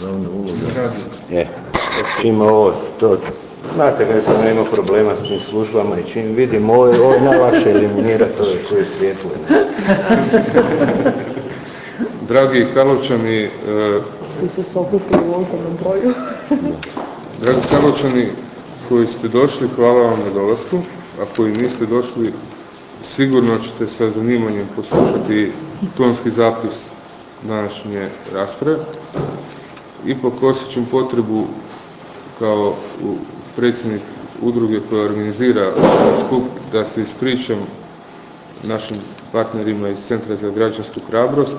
glavna uloga. Je, čim ovo, to, znate kad sam ja imao problema s tim službama i čim vidim ovo, ovo je najlakše eliminirati ove koje svijetle. Dragi Karlovčani, Ti su se okupili u ogromnom broju. dragi Karlovčani koji ste došli, hvala vam na dolasku, a koji niste došli, sigurno ćete sa zanimanjem poslušati tonski zapis današnje rasprave. Ipak osjećam potrebu kao predsjednik udruge koja organizira ovaj skup da se ispričam našim partnerima iz Centra za građansku hrabrost,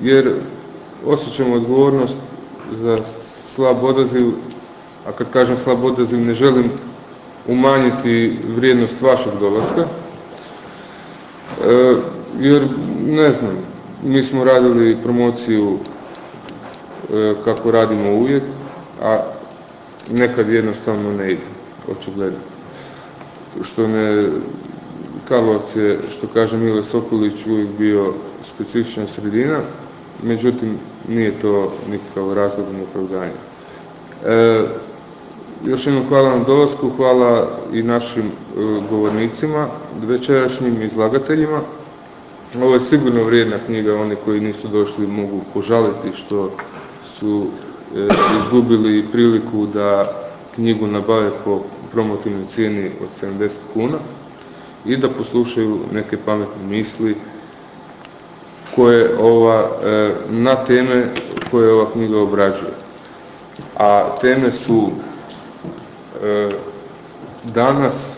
jer osjećam odgovornost za slab odaziv, a kad kažem slab odaziv ne želim umanjiti vrijednost vašeg dolaska, E, jer ne znam, mi smo radili promociju kako radimo uvijek, a nekad jednostavno ne ide, očigledno. Što ne, Karlovac je, što kaže Mile Sokolić, uvijek bio specifična sredina, međutim nije to nikakav razlog ni opravdanje. E, još jednom hvala na dolasku, hvala i našim e, govornicima, večerašnjim izlagateljima. Ovo je sigurno vrijedna knjiga, oni koji nisu došli mogu požaliti što su e, izgubili priliku da knjigu nabave po promotivnoj cijeni od 70 kuna i da poslušaju neke pametne misli koje ova, e, na teme koje ova knjiga obrađuje. A teme su e, danas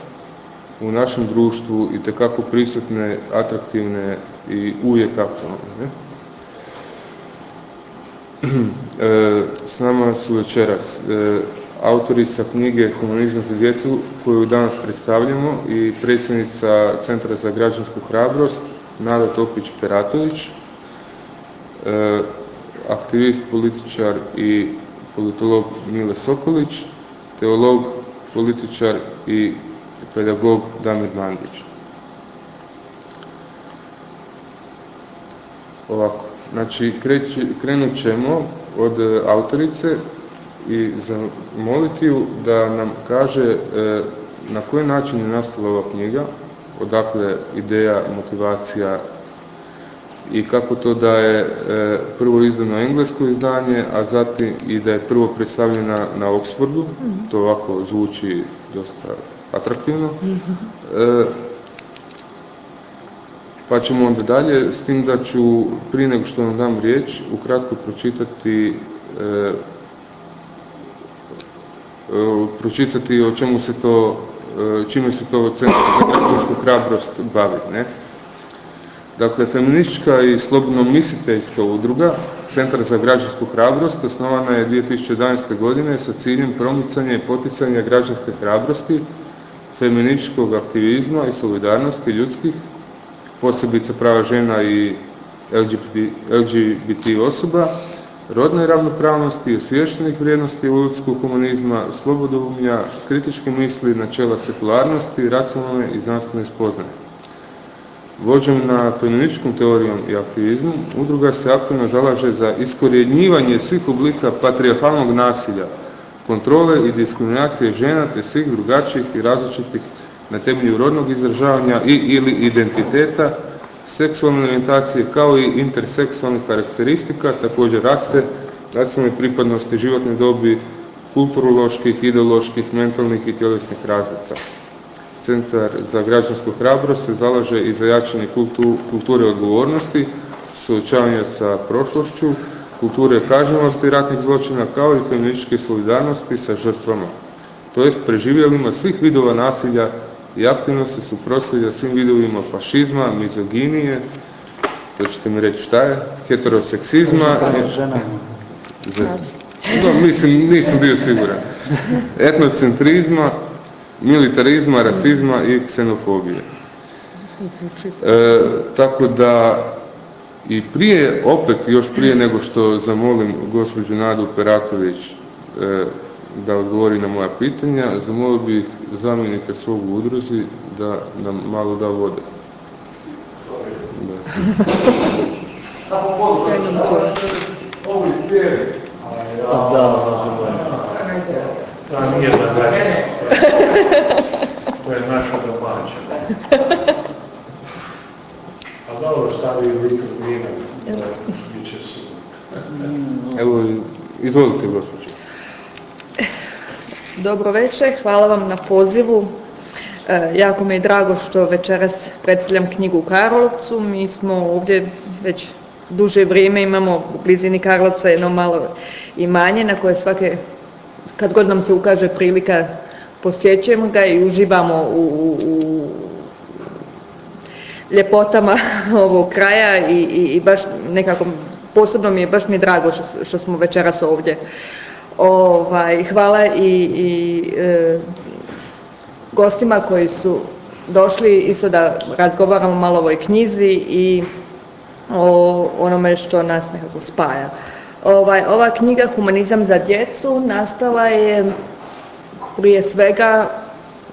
u našem društvu itekako prisutne, atraktivne i uvijek aktualne. E, S nama su večeras e, autorica knjige Komunizam za djecu koju danas predstavljamo i predsjednica Centra za građansku hrabrost Nada Topić-Peratović, e, aktivist, političar i politolog Mile Sokolić, teolog, političar i pedagog Damir Mandić. Ovako, znači kreći- krenut ćemo od e, autorice i zamoliti ju da nam kaže e, na koji način je nastala ova knjiga, odakle ideja, motivacija i kako to da je e, prvo izdano englesko izdanje, a zatim i da je prvo predstavljena na Oxfordu, to ovako zvuči dosta atraktivno. Pa ćemo onda dalje, s tim da ću prije nego što vam dam riječ, ukratko pročitati e, e, pročitati o čemu se to, e, čime se to Centar za građansku hrabrost bavi. Ne? Dakle, feministička i slobodno misliteljska udruga Centar za građansku hrabrost osnovana je 2011. godine sa ciljem promicanja i poticanja građanske hrabrosti, feminističkog aktivizma i solidarnosti ljudskih, posebice prava žena i LGBT, osoba, rodne ravnopravnosti osviještenih vrijednosti ljudskog humanizma, slobodoumlja, kritičke misli, načela sekularnosti, racionalne i znanstvene spoznaje. Vođena feminističkom teorijom i aktivizmom, udruga se aktivno zalaže za iskorjenjivanje svih oblika patrijarhalnog nasilja, kontrole i diskriminacije žena te svih drugačijih i različitih na temelju rodnog izražavanja i ili identiteta, seksualne orijentacije kao i interseksualnih karakteristika, također rase, nacionalne pripadnosti, životne dobi, kulturoloških, ideoloških, mentalnih i tjelesnih razlika. Centar za građansku hrabrost se zalaže i za jačanje kultu- kulture odgovornosti, suočavanja sa prošlošću, kulture kažnjivosti ratnih zločina kao i feminističke solidarnosti sa žrtvama, to jest preživjelima svih vidova nasilja i aktivno se suprotstavlja svim vidovima fašizma, mizoginije, to ćete mi reći šta je, heteroseksizma, no, mislim, nisam bio siguran, etnocentrizma, militarizma, rasizma i ksenofobije. E, tako da i prije, opet još prije nego što zamolim gospođu Nadu Peratović e, da odgovori na moja pitanja. Zamolio bih zamjenika svog u udruzi da nam malo da vode. Evo izvolite gospođo. Dobro večer, hvala vam na pozivu. E, jako mi je drago što večeras predstavljam knjigu Karlovcu. Mi smo ovdje već duže vrijeme imamo u blizini Karlovca jedno malo imanje na koje svake, kad god nam se ukaže prilika, posjećujemo ga i uživamo u, u, u ljepotama ovog kraja i, i, i baš nekako posebno mi je, baš mi je drago što, što smo večeras ovdje. Ovaj, hvala i, i e, gostima koji su došli isto da razgovaramo malo o ovoj knjizi i o onome što nas nekako spaja. Ovaj, ova knjiga Humanizam za djecu nastala je prije svega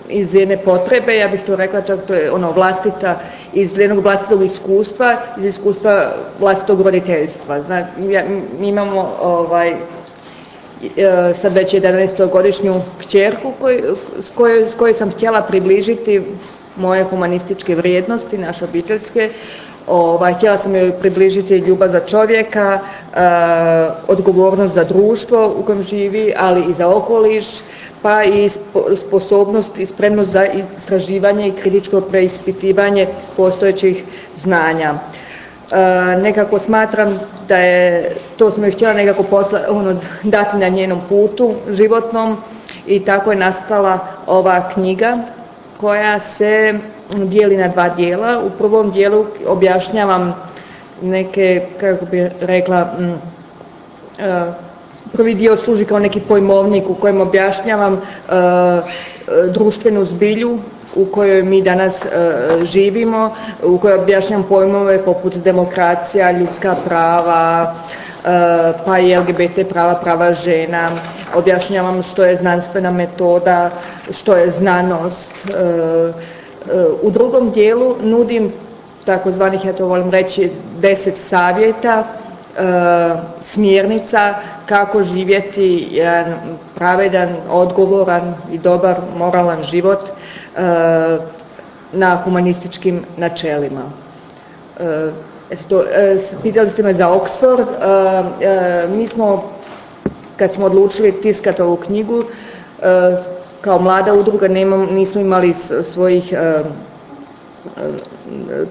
iz jedne potrebe, ja bih to rekla čak to je ono vlastita, iz jednog vlastitog iskustva, iz iskustva vlastitog roditeljstva. Zna, mi imamo ovaj, sad već 11-godišnju kćerku koj, s, kojoj, s kojoj sam htjela približiti moje humanističke vrijednosti, naše obiteljske. Ovaj, htjela sam joj približiti ljubav za čovjeka, e, odgovornost za društvo u kojem živi, ali i za okoliš, pa i sposobnost i spremnost za istraživanje i kritičko preispitivanje postojećih znanja. E, nekako smatram da je, to smo joj htjela nekako posla, ono, dati na njenom putu životnom i tako je nastala ova knjiga koja se dijeli na dva dijela. U prvom dijelu objašnjavam neke, kako bi rekla, m, e, prvi dio služi kao neki pojmovnik u kojem objašnjavam e, društvenu zbilju u kojoj mi danas e, živimo, u kojoj objašnjam pojmove poput demokracija, ljudska prava, e, pa i LGBT prava, prava žena, objašnjavam što je znanstvena metoda, što je znanost. E, u drugom dijelu nudim takozvanih, ja to volim reći, deset savjeta, smjernica kako živjeti jedan pravedan, odgovoran i dobar moralan život na humanističkim načelima. Eto, eh, pitali ste me za Oxford, mi smo kad smo odlučili tiskati ovu knjigu, kao mlada udruga nismo imali svojih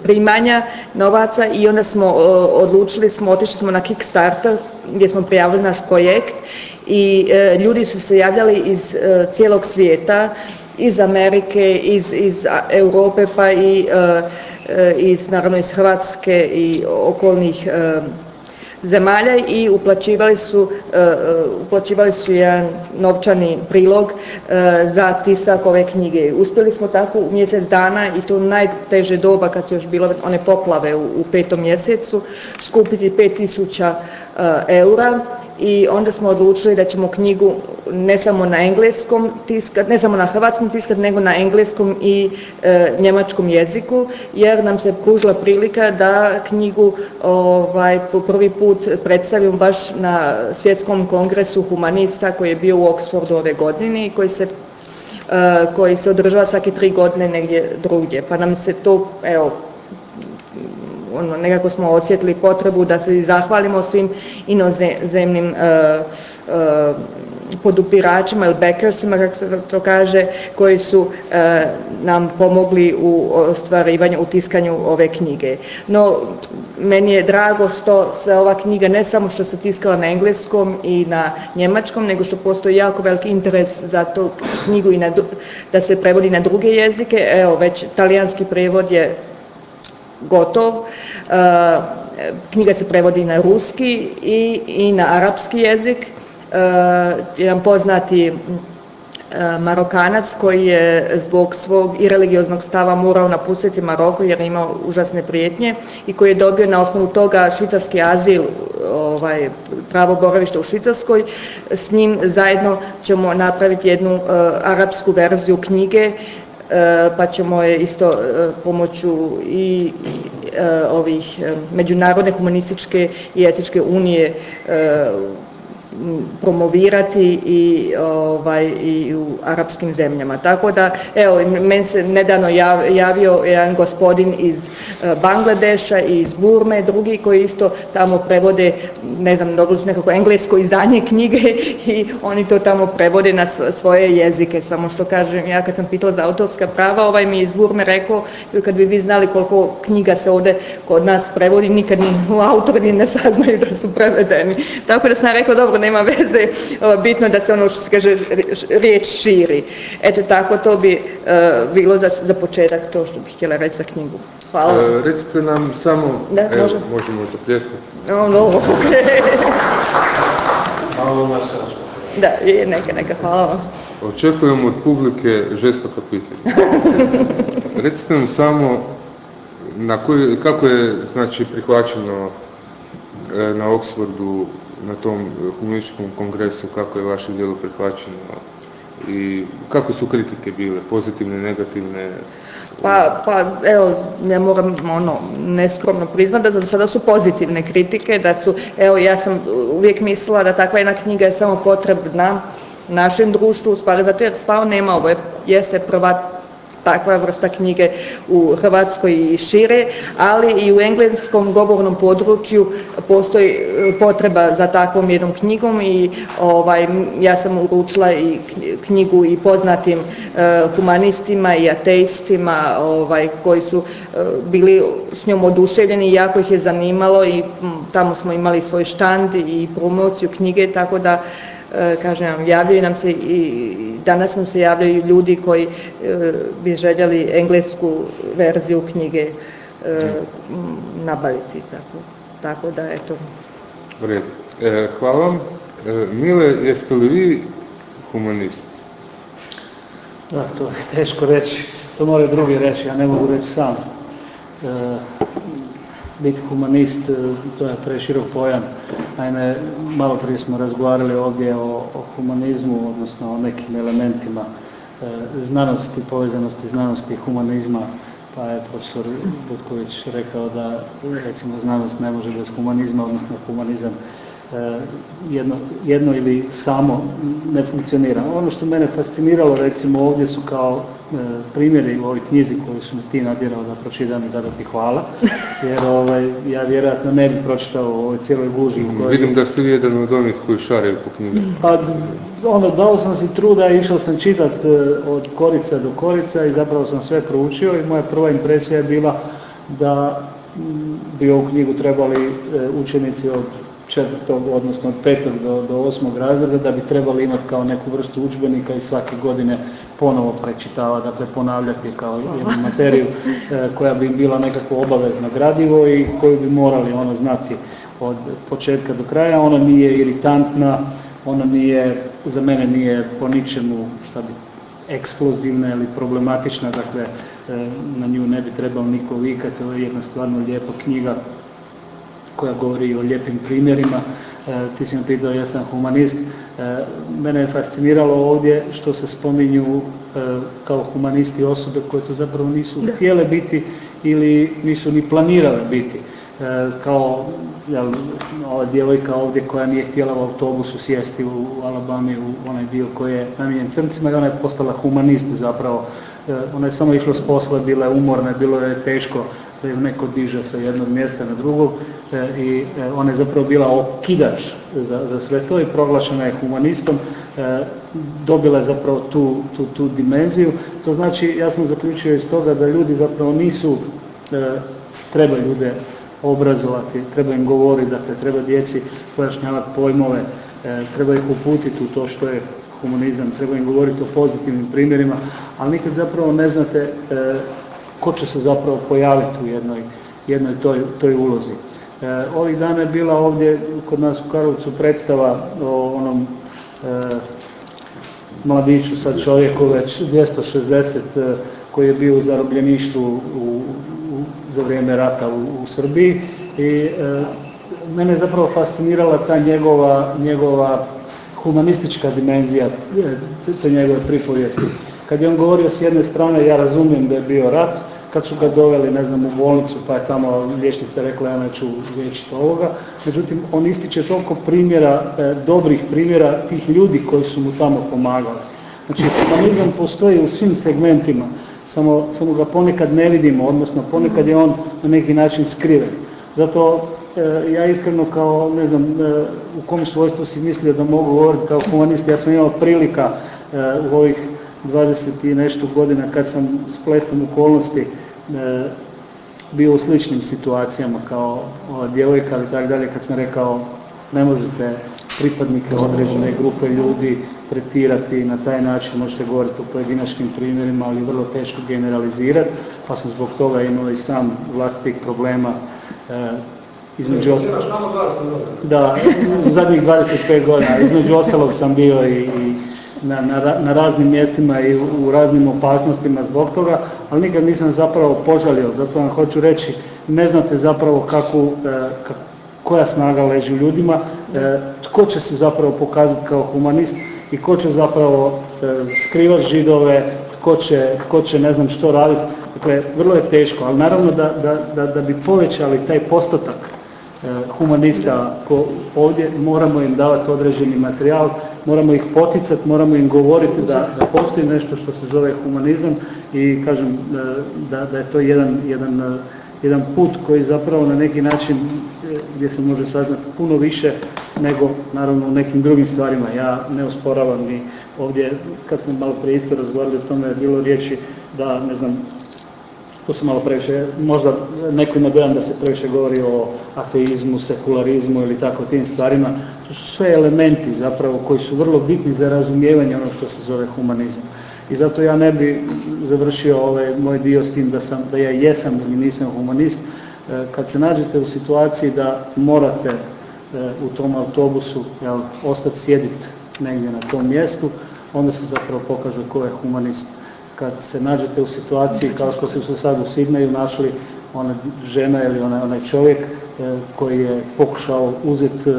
primanja novaca i onda smo odlučili smo, otišli smo na Kickstarter gdje smo prijavili naš projekt i ljudi su se javljali iz cijelog svijeta iz Amerike, iz, iz Europe pa i e, e, iz, naravno iz Hrvatske i okolnih e, zemalja i uplaćivali su, uplaćivali su jedan novčani prilog za tisak ove knjige. Uspjeli smo tako u mjesec dana i to najteže doba kad su još bile one poplave u, petom mjesecu skupiti 5000 eura i onda smo odlučili da ćemo knjigu ne samo na engleskom tiskat, ne samo na hrvatskom tiskat, nego na engleskom i e, njemačkom jeziku, jer nam se pružila prilika da knjigu ovaj, po prvi put predstavimo baš na svjetskom kongresu humanista koji je bio u Oxfordu ove godine i koji se e, koji se održava svake tri godine negdje drugdje. Pa nam se to, evo, ono, nekako smo osjetili potrebu da se zahvalimo svim inozemnim uh, uh, podupiračima ili backersima, kako se to kaže, koji su e, nam pomogli u ostvarivanju, u tiskanju ove knjige. No, meni je drago što se ova knjiga ne samo što se tiskala na engleskom i na njemačkom, nego što postoji jako veliki interes za tu knjigu i na, da se prevodi na druge jezike. Evo, već talijanski prevod je gotov. E, knjiga se prevodi na ruski i, i na arapski jezik. E, jedan poznati e, Marokanac koji je zbog svog i religioznog stava morao napustiti Maroko jer je imao užasne prijetnje i koji je dobio na osnovu toga švicarski azil, ovaj, pravo boravište u Švicarskoj. S njim zajedno ćemo napraviti jednu uh, arapsku verziju knjige pa ćemo je isto e, pomoću i e, ovih međunarodne humanističke i etičke unije promovirati i, ovaj, i u arapskim zemljama. Tako da, evo, meni se nedavno javio jedan gospodin iz e, Bangladeša i iz Burme, drugi koji isto tamo prevode, ne znam, dobili su nekako englesko izdanje knjige i oni to tamo prevode na svoje jezike. Samo što kažem, ja kad sam pitala za autorska prava, ovaj mi iz Burme rekao, kad bi vi znali koliko knjiga se ovdje kod nas prevodi, nikad ni autori ne saznaju da su prevedeni. Tako da sam rekao, dobro, nema veze, bitno da se ono što se kaže riječ širi. Eto tako, to bi e, bilo za, za početak to što bih htjela reći za knjigu. Hvala. E, recite nam samo, da, evo, može. možemo zapljeskati. No, no. Hvala se Da, je, neka, neka, hvala vam. Očekujem od publike žestoka pitanja. Recite nam samo na koji, kako je znači prihvaćeno e, na Oxfordu na tom humanističkom kongresu, kako je vaše djelo prihvaćeno i kako su kritike bile, pozitivne, negativne? Pa, pa evo, ja moram ono, neskromno priznati da za sada su pozitivne kritike, da su, evo ja sam uvijek mislila da takva jedna knjiga je samo potrebna našem društvu, stvari zato jer stvarno nema ovo, jeste prva takva vrsta knjige u Hrvatskoj i šire, ali i u engleskom govornom području postoji e, potreba za takvom jednom knjigom i ovaj, ja sam uručila i knjigu i poznatim e, humanistima i ateistima ovaj, koji su e, bili s njom oduševljeni i jako ih je zanimalo i tamo smo imali svoj štand i promociju knjige, tako da E, kažem, javljaju nam se i danas nam se javljaju ljudi koji e, bi željeli englesku verziju knjige e, nabaviti. Tako, tako da, eto. E, hvala vam. Mile, jeste li vi humanist? Da, to je teško reći. To moraju drugi reći, ja ne mogu reći sam. E, biti humanist, e, to je preširok pojam. Naime, malo prije smo razgovarali ovdje o, o humanizmu, odnosno o nekim elementima e, znanosti, povezanosti znanosti humanizma, pa je profesor Butković rekao da recimo znanost ne može bez humanizma, odnosno humanizam e, jedno, jedno ili samo ne funkcionira. Ono što mene fasciniralo recimo ovdje su kao primjeri u ovoj knjizi koju su mi ti natjerao da pročitam i zato ti hvala, jer ovaj, ja vjerojatno ne bi pročitao u ovoj cijeloj guži. Kojoj... Vidim da ste vi jedan od onih koji šaraju po knjigu. Pa, ono, dao sam si truda i išao sam čitat e, od korica do korica i zapravo sam sve proučio i moja prva impresija je bila da bi ovu knjigu trebali e, učenici od četvrtog, odnosno od petog do, do osmog razreda, da bi trebali imati kao neku vrstu udžbenika i svake godine ponovo prečitava, dakle ponavljati kao jednu materiju e, koja bi bila nekako obavezno gradivo i koju bi morali ono znati od početka do kraja. Ona nije iritantna, ona nije, za mene nije po ničemu šta bi eksplozivna ili problematična, dakle e, na nju ne bi trebao niko vikati, to je jedna stvarno lijepa knjiga koja govori o lijepim primjerima. E, ti si me pitao, ja sam humanist. E, mene je fasciniralo ovdje što se spominju e, kao humanisti osobe koje to zapravo nisu htjele biti ili nisu ni planirale biti. Kao jel, ova djevojka ovdje koja nije htjela u autobusu sjesti u Alabami u onaj dio koji je namijenjen crncima i ona je postala humanist zapravo. Ona je samo išla s posla, bila je umorna, bilo je teško da ju neko diže sa jednog mjesta na drugog e, i e, ona je zapravo bila okidač za, za sve to i proglašena je humanistom, e, dobila je zapravo tu, tu, tu dimenziju. To znači, ja sam zaključio iz toga da ljudi zapravo nisu, treba ljude obrazovati, treba im govoriti, dakle treba djeci pojašnjavati pojmove, treba ih uputiti u to što je humanizam, treba im govoriti o pozitivnim primjerima, ali nikad zapravo ne znate ko će se zapravo pojaviti u jednoj, jednoj toj, toj ulozi. E, ovih dana je bila ovdje kod nas u Karlovcu predstava o onom e, mladiću, sad čovjeku već 260 e, koji je bio u zarobljeništvu u, u, za vrijeme rata u, u Srbiji i e, mene je zapravo fascinirala ta njegova, njegova humanistička dimenzija te njegove pripovijesti. Kad je on govorio s jedne strane, ja razumijem da je bio rat, kad su ga doveli, ne znam, u bolnicu pa je tamo liječnica rekla ja neću liječiti ovoga. Međutim, on ističe toliko primjera, e, dobrih primjera tih ljudi koji su mu tamo pomagali. Znači, humanizam postoji u svim segmentima, samo, samo ga ponekad ne vidimo, odnosno ponekad je on na neki način skriven. Zato e, ja iskreno kao, ne znam, e, u kom svojstvu si mislio da mogu govoriti kao humanist, ja sam imao prilika u ovih 20 i nešto godina kad sam spletom okolnosti bio u sličnim situacijama kao ova djevojka ili tako dalje kad sam rekao ne možete pripadnike određene grupe ljudi tretirati na taj način, možete govoriti o pojedinačnim primjerima, ali vrlo teško generalizirati, pa sam zbog toga imao i sam vlastitih problema e, između ostalog... Da, zadnjih 25 godina, između ostalog sam bio i, i na, na, na raznim mjestima i u, raznim opasnostima zbog toga, ali nikad nisam zapravo požalio, zato vam hoću reći, ne znate zapravo kakvu, e, koja snaga leži u ljudima, e, tko će se zapravo pokazati kao humanist i ko će zapravo e, skrivati židove, tko će, tko će ne znam što raditi. Dakle, vrlo je teško, ali naravno da, da, da, da bi povećali taj postotak humanista ko ovdje moramo im davati određeni materijal moramo ih poticati, moramo im govoriti da, da postoji nešto što se zove humanizam i kažem e, da, da je to jedan, jedan, e, jedan put koji zapravo na neki način e, gdje se može saznati puno više nego naravno u nekim drugim stvarima. Ja ne osporavam ni ovdje, kad smo malo prije isto razgovarali o tome, je bilo riječi da, ne znam, to se malo previše, možda neko ima dojam da se previše govori o ateizmu, sekularizmu ili tako tim stvarima. To su sve elementi zapravo koji su vrlo bitni za razumijevanje ono što se zove humanizam. I zato ja ne bi završio ovaj moj dio s tim da, sam, da ja jesam ili nisam humanist. E, kad se nađete u situaciji da morate e, u tom autobusu jel, ostati sjediti negdje na tom mjestu, onda se zapravo pokaže ko je humanist kad se nađete u situaciji kao što su se sad u Sidneju našli ona žena ili onaj, čovjek e, koji je pokušao uzeti e,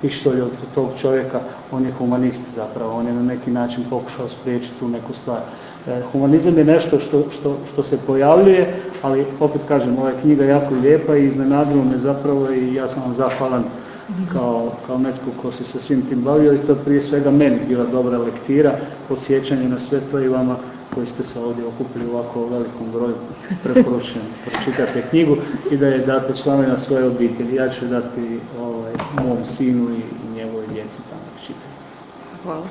pištolj od tog čovjeka, on je humanist zapravo, on je na neki način pokušao spriječiti tu neku stvar. E, humanizam je nešto što, što, što se pojavljuje, ali opet kažem, ova je knjiga jako lijepa i iznenadilo me zapravo i ja sam vam zahvalan kao, kao netko ko se sa svim tim bavio i to prije svega meni bila dobra lektira, podsjećanje na sve to i vama koji ste se ovdje okupili u ovako velikom broju, preporučujem pročitate knjigu i da je date članovima svoje obitelji. Ja ću dati ovaj, mom sinu i, njegovoj djeci tamo čitati. Hvala.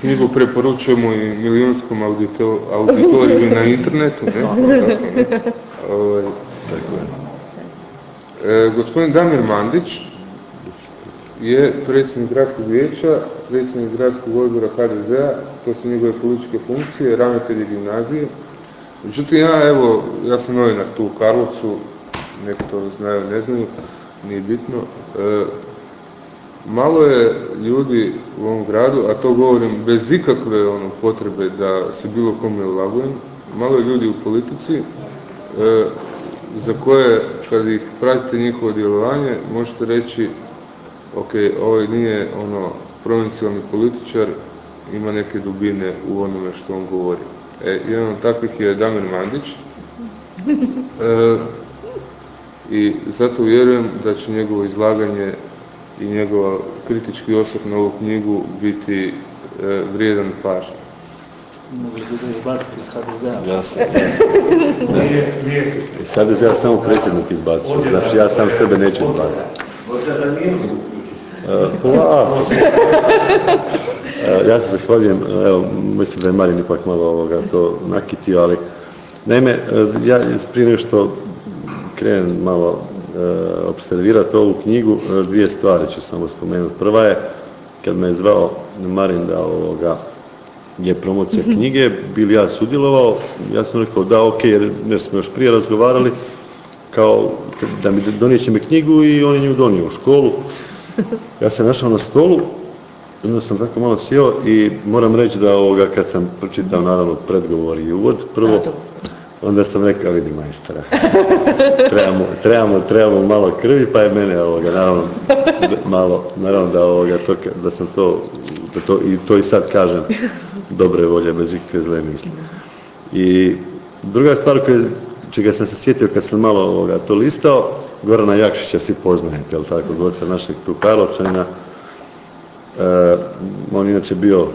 Knjigu preporučujemo i milijunskom auditoriju na internetu. Ne? Ovaj, tako je. E, gospodin Damir Mandić, je predsjednik gradskog vijeća, predsjednik gradskog odbora HDZ-a, to su njegove političke funkcije, ravnatelji gimnazije. Međutim, ja evo, ja sam novinar tu u Karlovcu, neki to znaju, ne znaju, nije bitno. E, malo je ljudi u ovom gradu, a to govorim bez ikakve ono, potrebe da se bilo kome ulagujem, malo je ljudi u politici e, za koje kad ih pratite njihovo djelovanje možete reći ok, ovaj nije ono provincijalni političar, ima neke dubine u onome što on govori. E, jedan od takvih je Damir Mandić e, i zato vjerujem da će njegovo izlaganje i njegov kritički osvrt na ovu knjigu biti e, vrijedan pažnje. Izbaciti iz HDZ-a. Ja sam, ja sam. Iz HDZ-a samo predsjednik izbacio, znači ja sam sebe neću izbaciti. Polako. Ja se zahvaljujem, evo, mislim da je Marin ipak malo ovoga to nakitio, ali naime, ja prije nego što krenem malo e, observirati ovu knjigu, dvije stvari ću samo spomenuti. Prva je, kad me je zvao Marin da ovoga, je promocija knjige, bili ja sudjelovao, ja sam rekao da, ok, jer, smo još prije razgovarali, kao da mi donijeće mi knjigu i on je nju donio u školu. Ja sam našao na stolu, onda sam tako malo sjeo i moram reći da ovoga kad sam pročitao naravno predgovor i uvod prvo, onda sam rekao vidi majstora, trebamo, trebamo, trebamo malo krvi pa je mene ovoga naravno malo, naravno da ovoga to, da sam to, da to, i to i sad kažem, dobre volje, bez ikakve zle misli. I druga stvar koje, čega sam se sjetio kad sam malo ovoga, to listao, Gorana Jakšića svi poznajete, jel tako, goca našeg tu Karlovčanina. E, on inače bio,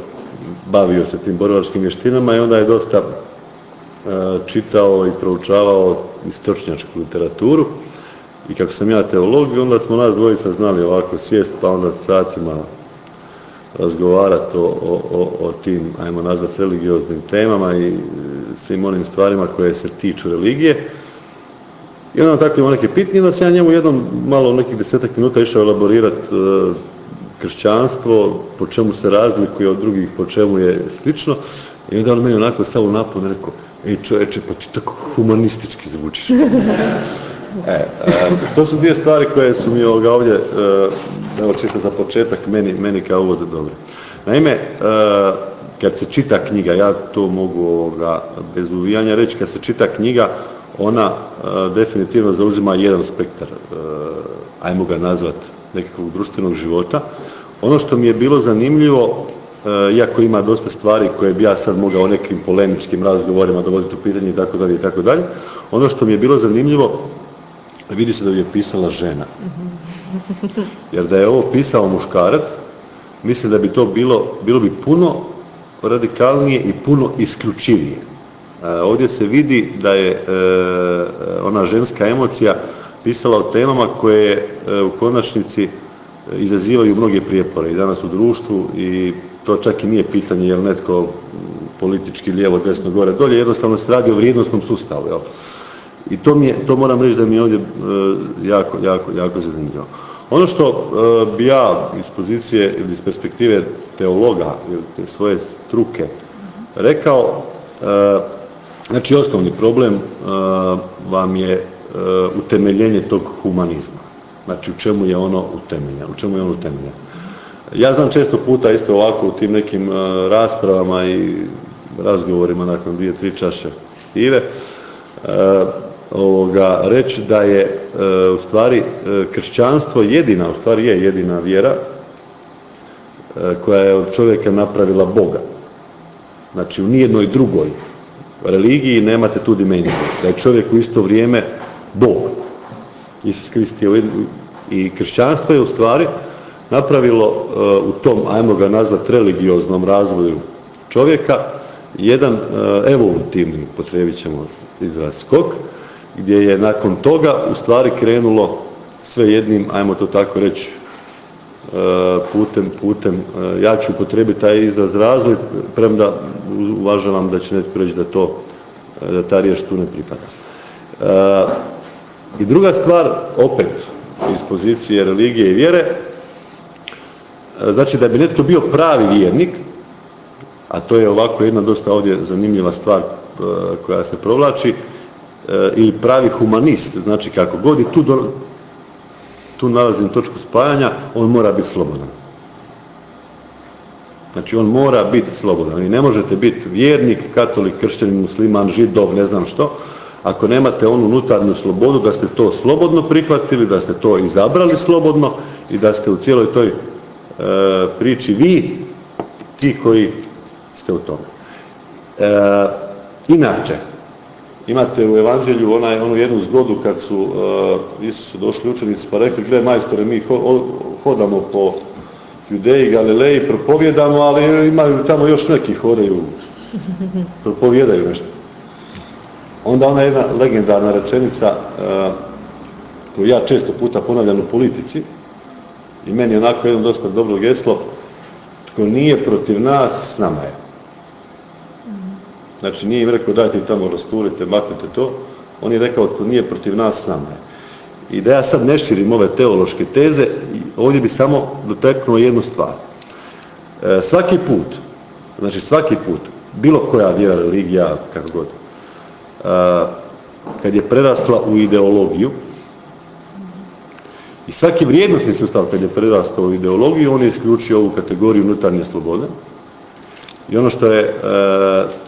bavio se tim borilačkim vještinama i onda je dosta e, čitao i proučavao istočnjačku literaturu. I kako sam ja teolog, onda smo nas dvojica znali ovako svijest, pa onda satima razgovarati o, o, o, o tim, ajmo nazvati, religioznim temama i svim onim stvarima koje se tiču religije. I onda tako imao neke pitanje, onda sam ja njemu jednom malo nekih desetak minuta išao elaborirati e, kršćanstvo, po čemu se razlikuje od drugih, po čemu je slično. I onda on meni onako samo napon rekao, ej čovječe, pa ti tako humanistički zvučiš. E, e, to su dvije stvari koje su mi ovoga ovdje, e, evo čisto za početak, meni, meni kao uvod dobro. Naime, kad se čita knjiga, ja to mogu ovoga, bez uvijanja reći, kad se čita knjiga, ona definitivno zauzima jedan spektar, ajmo ga nazvati, nekakvog društvenog života. Ono što mi je bilo zanimljivo, iako ima dosta stvari koje bi ja sad mogao nekim polemičkim razgovorima dovoditi u pitanje i tako dalje i tako dalje, ono što mi je bilo zanimljivo vidi se da je pisala žena. Jer da je ovo pisao muškarac, mislim da bi to bilo, bilo bi puno radikalnije i puno isključivije. Ovdje se vidi da je e, ona ženska emocija pisala o temama koje e, u konačnici izazivaju mnoge prijepore i danas u društvu i to čak i nije pitanje je li netko politički lijevo, desno, gore, dolje, jednostavno se radi o vrijednostnom sustavu. Jel? I to, mi je, to moram reći da mi je ovdje jako, jako, jako zanimljivo. Ono što bi ja iz pozicije ili iz perspektive teologa ili te svoje struke rekao, znači osnovni problem vam je utemeljenje tog humanizma. Znači u čemu je ono utemeljeno, u čemu je ono utemeljeno. Ja znam često puta isto ovako u tim nekim raspravama i razgovorima nakon dvije, tri čaše pive, ovoga, reći da je e, u stvari e, kršćanstvo jedina, u stvari je jedina vjera e, koja je od čovjeka napravila Boga. Znači u nijednoj drugoj religiji nemate tu dimenziju. Da je čovjek u isto vrijeme Bog. Isus Krist je i kršćanstvo je u stvari napravilo u tom, ajmo ga nazvati, religioznom razvoju čovjeka jedan evolutivni, potrebit ćemo izraz skok, gdje je nakon toga u stvari krenulo sve jednim, ajmo to tako reći, putem, putem, e, ja ću upotrebiti taj izraz razvoj, premda uvažavam da će netko reći da to, e, da ta riječ tu ne pripada. I druga stvar, opet, iz pozicije religije i vjere, znači da bi netko bio pravi vjernik, a to je ovako jedna dosta ovdje zanimljiva stvar koja se provlači, E, ili pravi humanist, znači kako god i tu, tu nalazim točku spajanja, on mora biti slobodan. Znači on mora biti slobodan i ne možete biti vjernik, katolik, kršćanin, musliman, židov, ne znam što, ako nemate onu unutarnju slobodu da ste to slobodno prihvatili, da ste to izabrali slobodno i da ste u cijeloj toj e, priči vi ti koji ste u tome. E, inače, Imate u evanđelju onaj, onu jednu zgodu kad su uh, Isusu došli učenici pa rekli, gle majstore, mi hodamo po Judeji, Galileji, propovjedamo, ali imaju tamo još neki hodaju, propovjedaju nešto. Onda ona jedna legendarna rečenica uh, koju ja često puta ponavljam u politici i meni je onako jedno dosta dobro geslo, tko nije protiv nas, s nama je. Znači nije im rekao dajte tamo rasturite, maknite to. On je rekao tko nije protiv nas s nama I da ja sad ne širim ove teološke teze, ovdje bi samo doteknuo jednu stvar. E, svaki put, znači svaki put, bilo koja vjera, religija, kako god, e, kad je prerasla u ideologiju, i svaki vrijednostni sustav kad je prerastao u ideologiju, on je isključio ovu kategoriju unutarnje slobode, i ono što je e,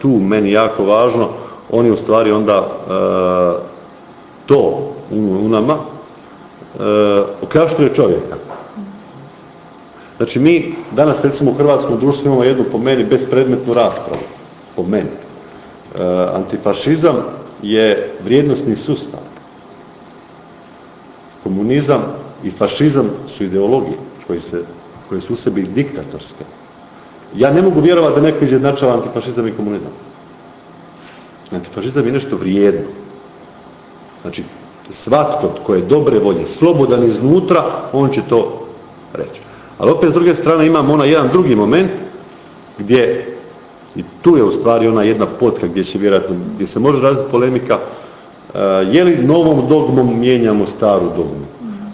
tu meni jako važno, on je u stvari onda e, to u, nama e, čovjeka. Znači mi danas recimo u hrvatskom društvu imamo jednu po meni bespredmetnu raspravu, po meni. Antifašizam je vrijednostni sustav. Komunizam i fašizam su ideologije koje su u sebi diktatorske. Ja ne mogu vjerovati da neko izjednačava antifašizam i komunizam. Antifašizam je nešto vrijedno. Znači, svatko tko je dobre volje, slobodan iznutra, on će to reći. Ali opet s druge strane imamo onaj jedan drugi moment gdje i tu je u stvari ona jedna potka gdje će vjerojatno, gdje se može razviti polemika, uh, je li novom dogmom mijenjamo staru dogmu?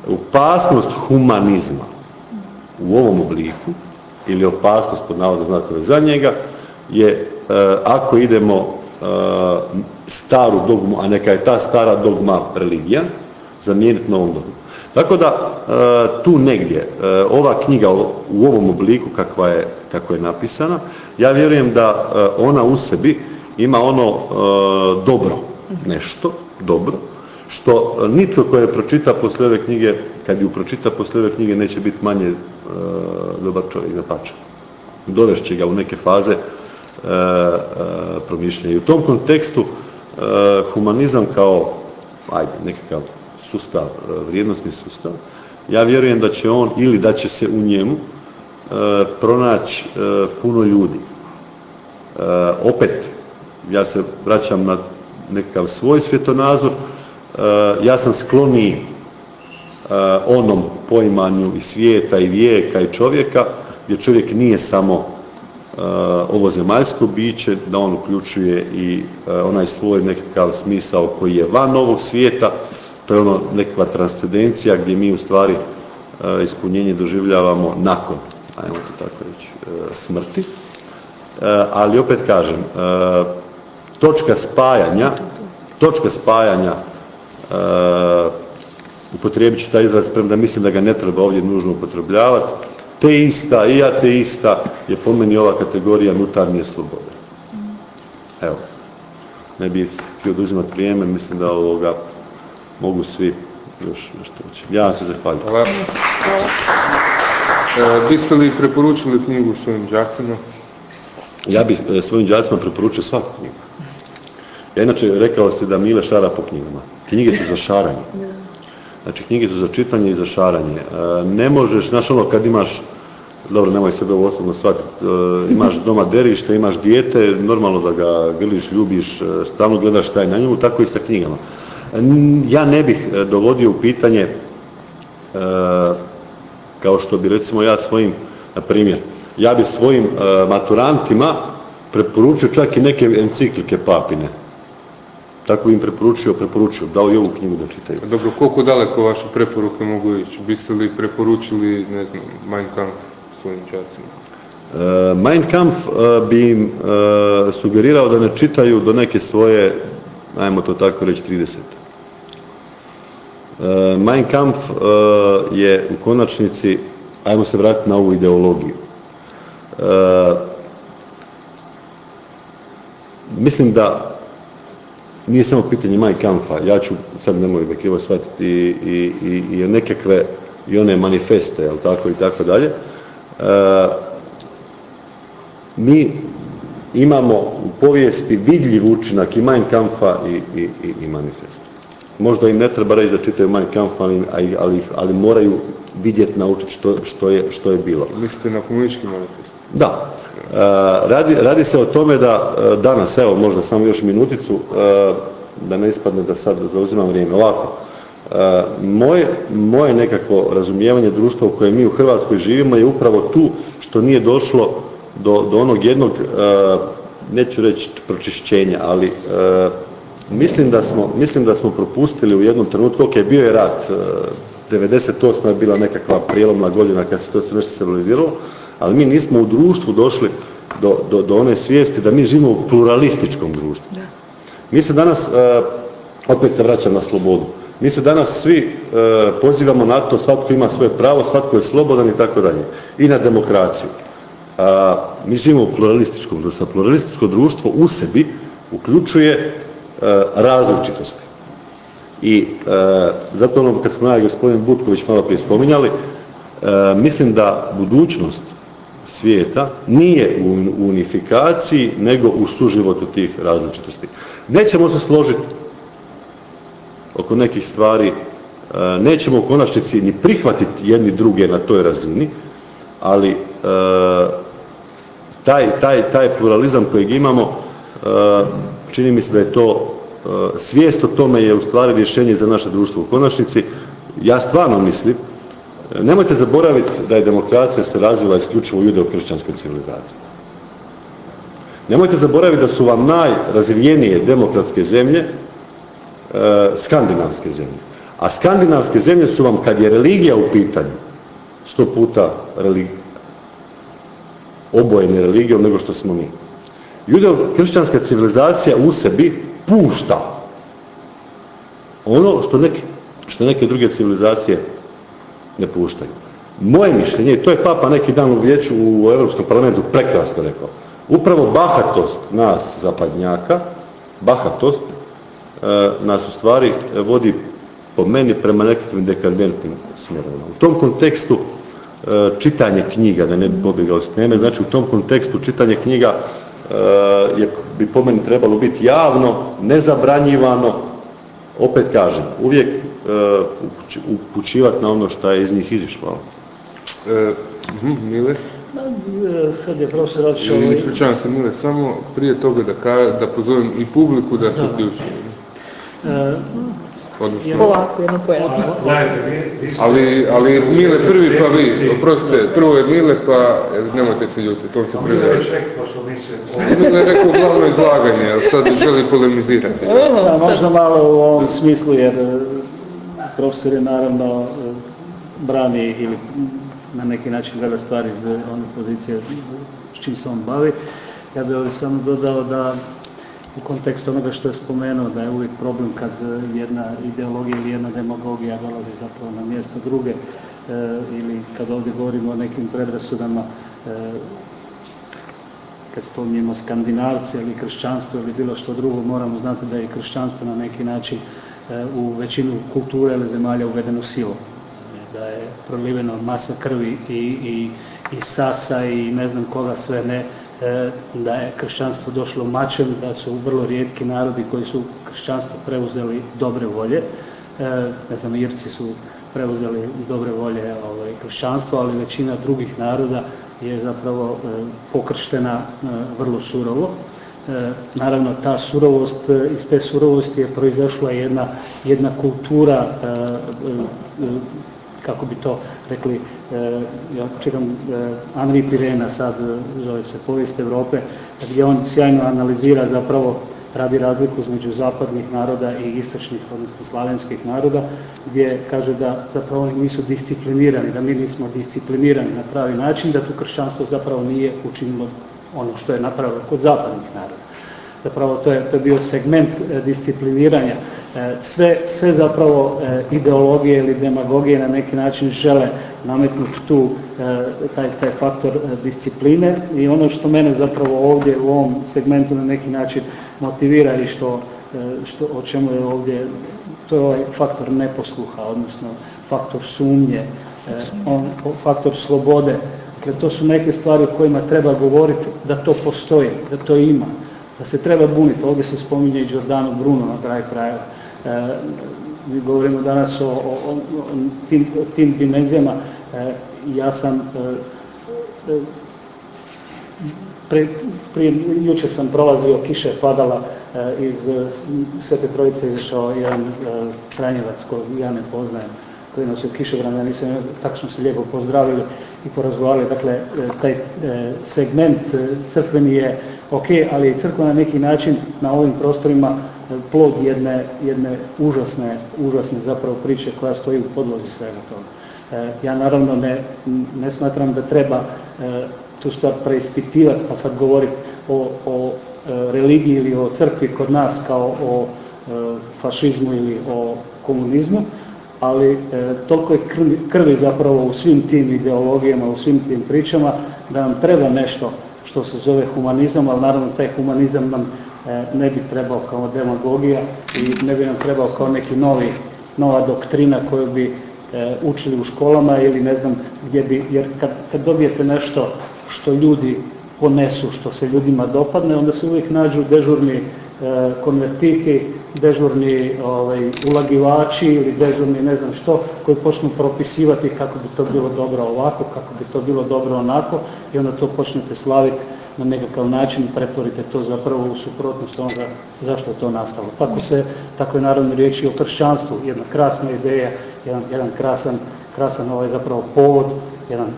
Opasnost humanizma u ovom obliku ili opasnost pod navodno znakove za njega je uh, ako idemo uh, staru dogmu, a neka je ta stara dogma religija, zamijeniti novom dogmu. Tako da e, tu negdje e, ova knjiga u ovom obliku kakva je, kako je napisana, ja vjerujem da e, ona u sebi ima ono dobro nešto, dobro, što nitko ko je pročita poslije ove knjige, kad ju pročita poslije ove knjige neće biti manje dobar čovjek, da pače. Dovešće ga u neke faze promišljanja. I u tom kontekstu humanizam kao, ajde, nekakav sustav, e, vrijednostni sustav, ja vjerujem da će on ili da će se u njemu e, pronaći e, puno ljudi. Opet, ja se vraćam na nekakav svoj svjetonazor, ja sam skloniji onom poimanju i svijeta i vijeka i čovjeka, gdje čovjek nije samo ovo zemaljsko biće, da on uključuje i onaj svoj nekakav smisao koji je van ovog svijeta, to je ono nekakva transcendencija gdje mi u stvari ispunjenje doživljavamo nakon, ajmo to tako reći, smrti. Ali opet kažem, točka spajanja, točka spajanja, upotrijebit ću taj izraz, premda mislim da ga ne treba ovdje nužno upotrebljavati, teista i ateista je po meni ova kategorija nutarnje slobode. Evo, ne bi htio oduzimati vrijeme, mislim da ovoga mogu svi još nešto reći. Ja vam se zahvaljujem. Hvala. E, biste li preporučili knjigu svojim džacima? Ja bih e, svojim džacima preporučio svaku knjigu. Ja inače rekao ste da Mile šara po knjigama. Knjige su za šaranje. Znači knjige su za čitanje i za šaranje. E, ne možeš, znaš ono kad imaš dobro, nemoj sebe ovo osobno shvatiti, imaš doma derište, imaš dijete, normalno da ga grliš, ljubiš, stalno gledaš šta je na njemu, tako i sa knjigama. Ja ne bih e, dovodio u pitanje e, kao što bi recimo ja svojim, na primjer, ja bi svojim e, maturantima preporučio čak i neke enciklike papine. Tako im preporučio, preporučio, dao i ovu knjigu da čitaju. Dobro, koliko daleko vaše preporuke mogu ići? Biste li preporučili, ne znam, Mein Kampf svojim čacima? Mein Kampf bi im sugerirao da ne čitaju do neke svoje, ajmo to tako reći, 30. E, mein Kampf e, je u konačnici, ajmo se vratiti na ovu ideologiju. E, mislim da nije samo pitanje Mein Kampfa, ja ću, sad nemoj me krivo shvatiti, i, i, i nekakve, i one manifeste, jel tako, i tako dalje. Mi imamo u povijesti vidljiv učinak i Mein Kampfa i, i, i manifesta. Možda im ne treba reći da čitaju Mein Kampf, ali, ali, ali moraju vidjeti, naučiti što, što, je, što je bilo. Mislite na komunistički manifest? Da. E, radi, se o tome da e, danas, evo možda samo još minuticu, e, da ne ispadne da sad zauzimam vrijeme. Ovako, moje, moje nekakvo razumijevanje društva u kojem mi u Hrvatskoj živimo je upravo tu što nije došlo do, do onog jednog, neću reći pročišćenja, ali Mislim da smo, mislim da smo propustili u jednom trenutku, ok, bio je rat, 98. je bila nekakva prijelomna godina kad se to sve nešto stabiliziralo, ali mi nismo u društvu došli do, do, do one svijesti da mi živimo u pluralističkom društvu. Da. Mi se danas, opet se vraćam na slobodu, mi se danas svi pozivamo na to, svatko ima svoje pravo, svatko je slobodan i tako dalje. I na demokraciju. mi živimo u pluralističkom društvu. Pluralističko društvo u sebi uključuje E, različitosti. I e, zato ono kad smo ja i gospodin Butković malo prije spominjali, E, mislim da budućnost svijeta nije u unifikaciji nego u suživotu tih različitosti. Nećemo se složiti oko nekih stvari, e, nećemo u konačnici ni prihvatiti jedni druge na toj razini, ali e, taj, taj, taj pluralizam kojeg imamo, čini mi se da je to svijest o tome je u stvari rješenje za naše društvo u konačnici. Ja stvarno mislim Nemojte zaboraviti da je demokracija se razvila isključivo u judeo-kršćanskoj civilizaciji. Nemojte zaboraviti da su vam najrazvijenije demokratske zemlje e, skandinavske zemlje. A skandinavske zemlje su vam, kad je religija u pitanju, sto puta obojene religijom nego što smo mi. Judeo-kršćanska civilizacija u sebi pušta ono što neke, što neke druge civilizacije ne puštaju. Moje mišljenje, i to je Papa neki dan u vijeću u Europskom parlamentu prekrasno rekao, upravo bahatost nas zapadnjaka, bahatost e, nas u stvari vodi po meni prema nekakvim dekadentnim smjerovima. U tom kontekstu e, čitanje knjiga, da ne bi pobjegao s teme, znači u tom kontekstu čitanje knjiga e, je, bi po meni trebalo biti javno, nezabranjivano, opet kažem, uvijek upućivati na ono što je iz njih izišlo. E, mhm, Mile? E, sad je profesor otišao... Ispričavam se Mile, samo prije toga da, ka, da pozovem i publiku da se uključi. Odnosno. Polako, jedno Ali, ali Mile prvi pa vi, oprostite, prvo je Mile pa nemojte se ljutiti, on se prvi. Mile je rekao glavno izlaganje, a sad želi polemizirati. Da, možda malo u ovom smislu jer profesor je naravno brani ili na neki način gleda stvari iz one pozicije s čim se on bavi. Ja bih ovdje samo dodao da u kontekstu onoga što je spomenuo da je uvijek problem kad jedna ideologija ili jedna demagogija dolazi zapravo na mjesto druge e, ili kad ovdje govorimo o nekim predrasudama e, kad spominjemo skandinavce ili kršćanstvo ili bilo što drugo moramo znati da je kršćanstvo na neki način u većinu kulture ili zemalja uvedeno silu. Da je proliveno masa krvi i, i, i sasa i ne znam koga sve ne, e, da je kršćanstvo došlo mačem, da su vrlo rijetki narodi koji su kršćanstvo preuzeli dobre volje. E, ne znam, Irci su preuzeli dobre volje ovaj, kršćanstvo, ali većina drugih naroda je zapravo pokrštena vrlo surovo. E, naravno ta surovost, e, iz te surovosti je proizašla jedna, jedna kultura, e, kako bi to rekli, ja čitam Henri Pirena sad, zove se Povijest Europe, gdje on sjajno analizira zapravo radi razliku između zapadnih naroda i istočnih, odnosno slavenskih naroda, gdje kaže da zapravo oni nisu disciplinirani, da mi nismo disciplinirani na pravi način, da tu kršćanstvo zapravo nije učinilo ono što je napravilo kod zapadnih naroda. Zapravo to je, to je bio segment e, discipliniranja. E, sve, sve zapravo e, ideologije ili demagogije na neki način žele nametnuti tu taj, taj faktor discipline i ono što mene zapravo ovdje u ovom segmentu na neki način motivira i što, što o čemu je ovdje to je ovaj faktor neposluha, odnosno faktor sumnje, on, faktor slobode. Dakle, to su neke stvari o kojima treba govoriti da to postoji, da to ima da se treba buniti. Ovdje se spominje i Giordano Bruno na kraju krajeva. E, mi govorimo danas o, tim, tim, dimenzijama. E, ja sam e, prije, jučer sam prolazio, kiša je padala, iz Svete Trojice izašao jedan Franjevac kojeg ja ne poznajem, koji nas je u kišobran, ja nisam, smo se lijepo pozdravili i porazgovarali. Dakle, taj segment crkveni je ok, ali je crkva na neki način na ovim prostorima e, plod jedne, jedne užasne, užasne zapravo priče koja stoji u podlozi svega toga. E, ja naravno ne, ne smatram da treba e, tu stvar preispitivati pa sad govoriti o, o religiji ili o crkvi kod nas kao o fašizmu ili o komunizmu, ali toliko je krvi, zapravo u svim tim ideologijama, u svim tim pričama da nam treba nešto što se zove humanizam, ali naravno taj humanizam nam e, ne bi trebao kao demagogija i ne bi nam trebao kao neki novi, nova doktrina koju bi e, učili u školama ili ne znam gdje bi, jer kad, kad dobijete nešto što ljudi ponesu, što se ljudima dopadne, onda se uvijek nađu dežurni e, konvertiti, dežurni ovaj, ulagivači ili dežurni ne znam što, koji počnu propisivati kako bi to bilo dobro ovako, kako bi to bilo dobro onako i onda to počnete slaviti na nekakav način i pretvorite to zapravo u suprotnost onoga zašto je to nastalo. Tako se, tako je naravno riječi o kršćanstvu, jedna krasna ideja, jedan, jedan krasan, krasan ovaj zapravo povod, jedan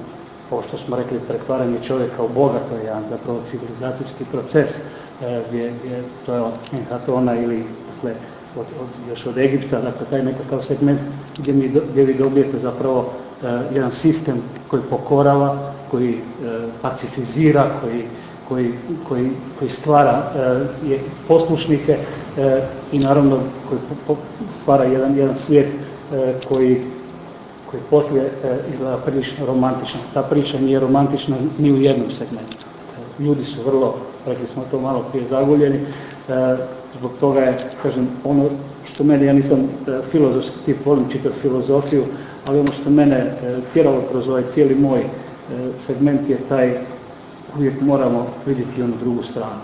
ovo što smo rekli, pretvaranje čovjeka u Boga, to je jedan zapravo civilizacijski proces, e, gdje, gdje to je od Enhatona ili dakle, od, od, još od Egipta, dakle taj nekakav segment gdje, mi, gdje vi dobijete zapravo e, jedan sistem koji pokorava, koji e, pacifizira, koji, koji, koji, koji stvara e, je poslušnike e, i naravno koji po- po- stvara jedan, jedan svijet e, koji koji poslije e, izgleda prilično romantično. Ta priča nije romantična ni u jednom segmentu. E, Ljudi su vrlo, rekli smo to malo prije, zaguljeni. E, Zbog toga je, kažem, ono što mene, ja nisam e, filozofski tip, volim čitati filozofiju, ali ono što mene e, tjeralo kroz ovaj cijeli moj segment je taj uvijek moramo vidjeti onu drugu stranu.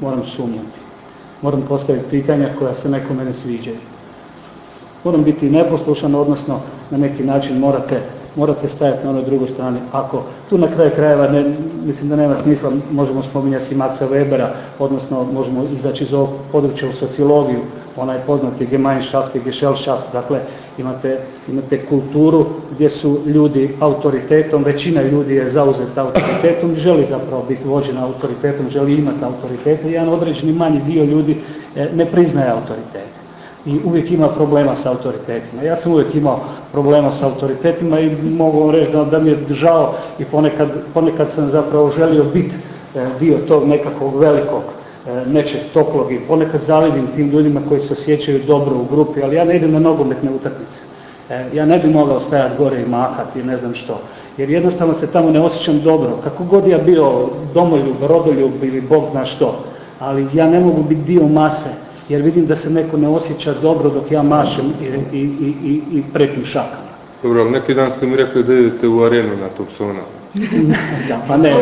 Moram sumnjati. Moram postaviti pitanja koja se nekome ne sviđaju moram biti neposlušan, odnosno na neki način morate, morate stajati na onoj drugoj strani. Ako tu na kraju krajeva, ne, mislim da nema smisla, možemo spominjati Maxa Webera, odnosno možemo izaći iz ovog područja u sociologiju, onaj poznati Gemeinschaft i Gesellschaft, dakle imate, imate kulturu gdje su ljudi autoritetom, većina ljudi je zauzeta autoritetom, želi zapravo biti vođena autoritetom, želi imati autoritete, jedan određeni manji dio ljudi eh, ne priznaje autoritete i uvijek ima problema sa autoritetima. Ja sam uvijek imao problema sa autoritetima i mogu vam reći da, da mi je žao i ponekad, ponekad sam zapravo želio biti e, dio tog nekakvog velikog, e, nečeg toplog i ponekad zavidim tim ljudima koji se osjećaju dobro u grupi, ali ja ne idem na nogometne utakmice. E, ja ne bi mogao stajati gore i mahati, ne znam što. Jer jednostavno se tamo ne osjećam dobro. Kako god ja bio domoljub, rodoljub ili Bog zna što. Ali ja ne mogu biti dio mase jer vidim da se neko ne osjeća dobro dok ja mašem i, i, i, i, i pretim šakama. Dobro, ali neki dan ste mi rekli da idete u arenu na Thompsona. da, pa ne,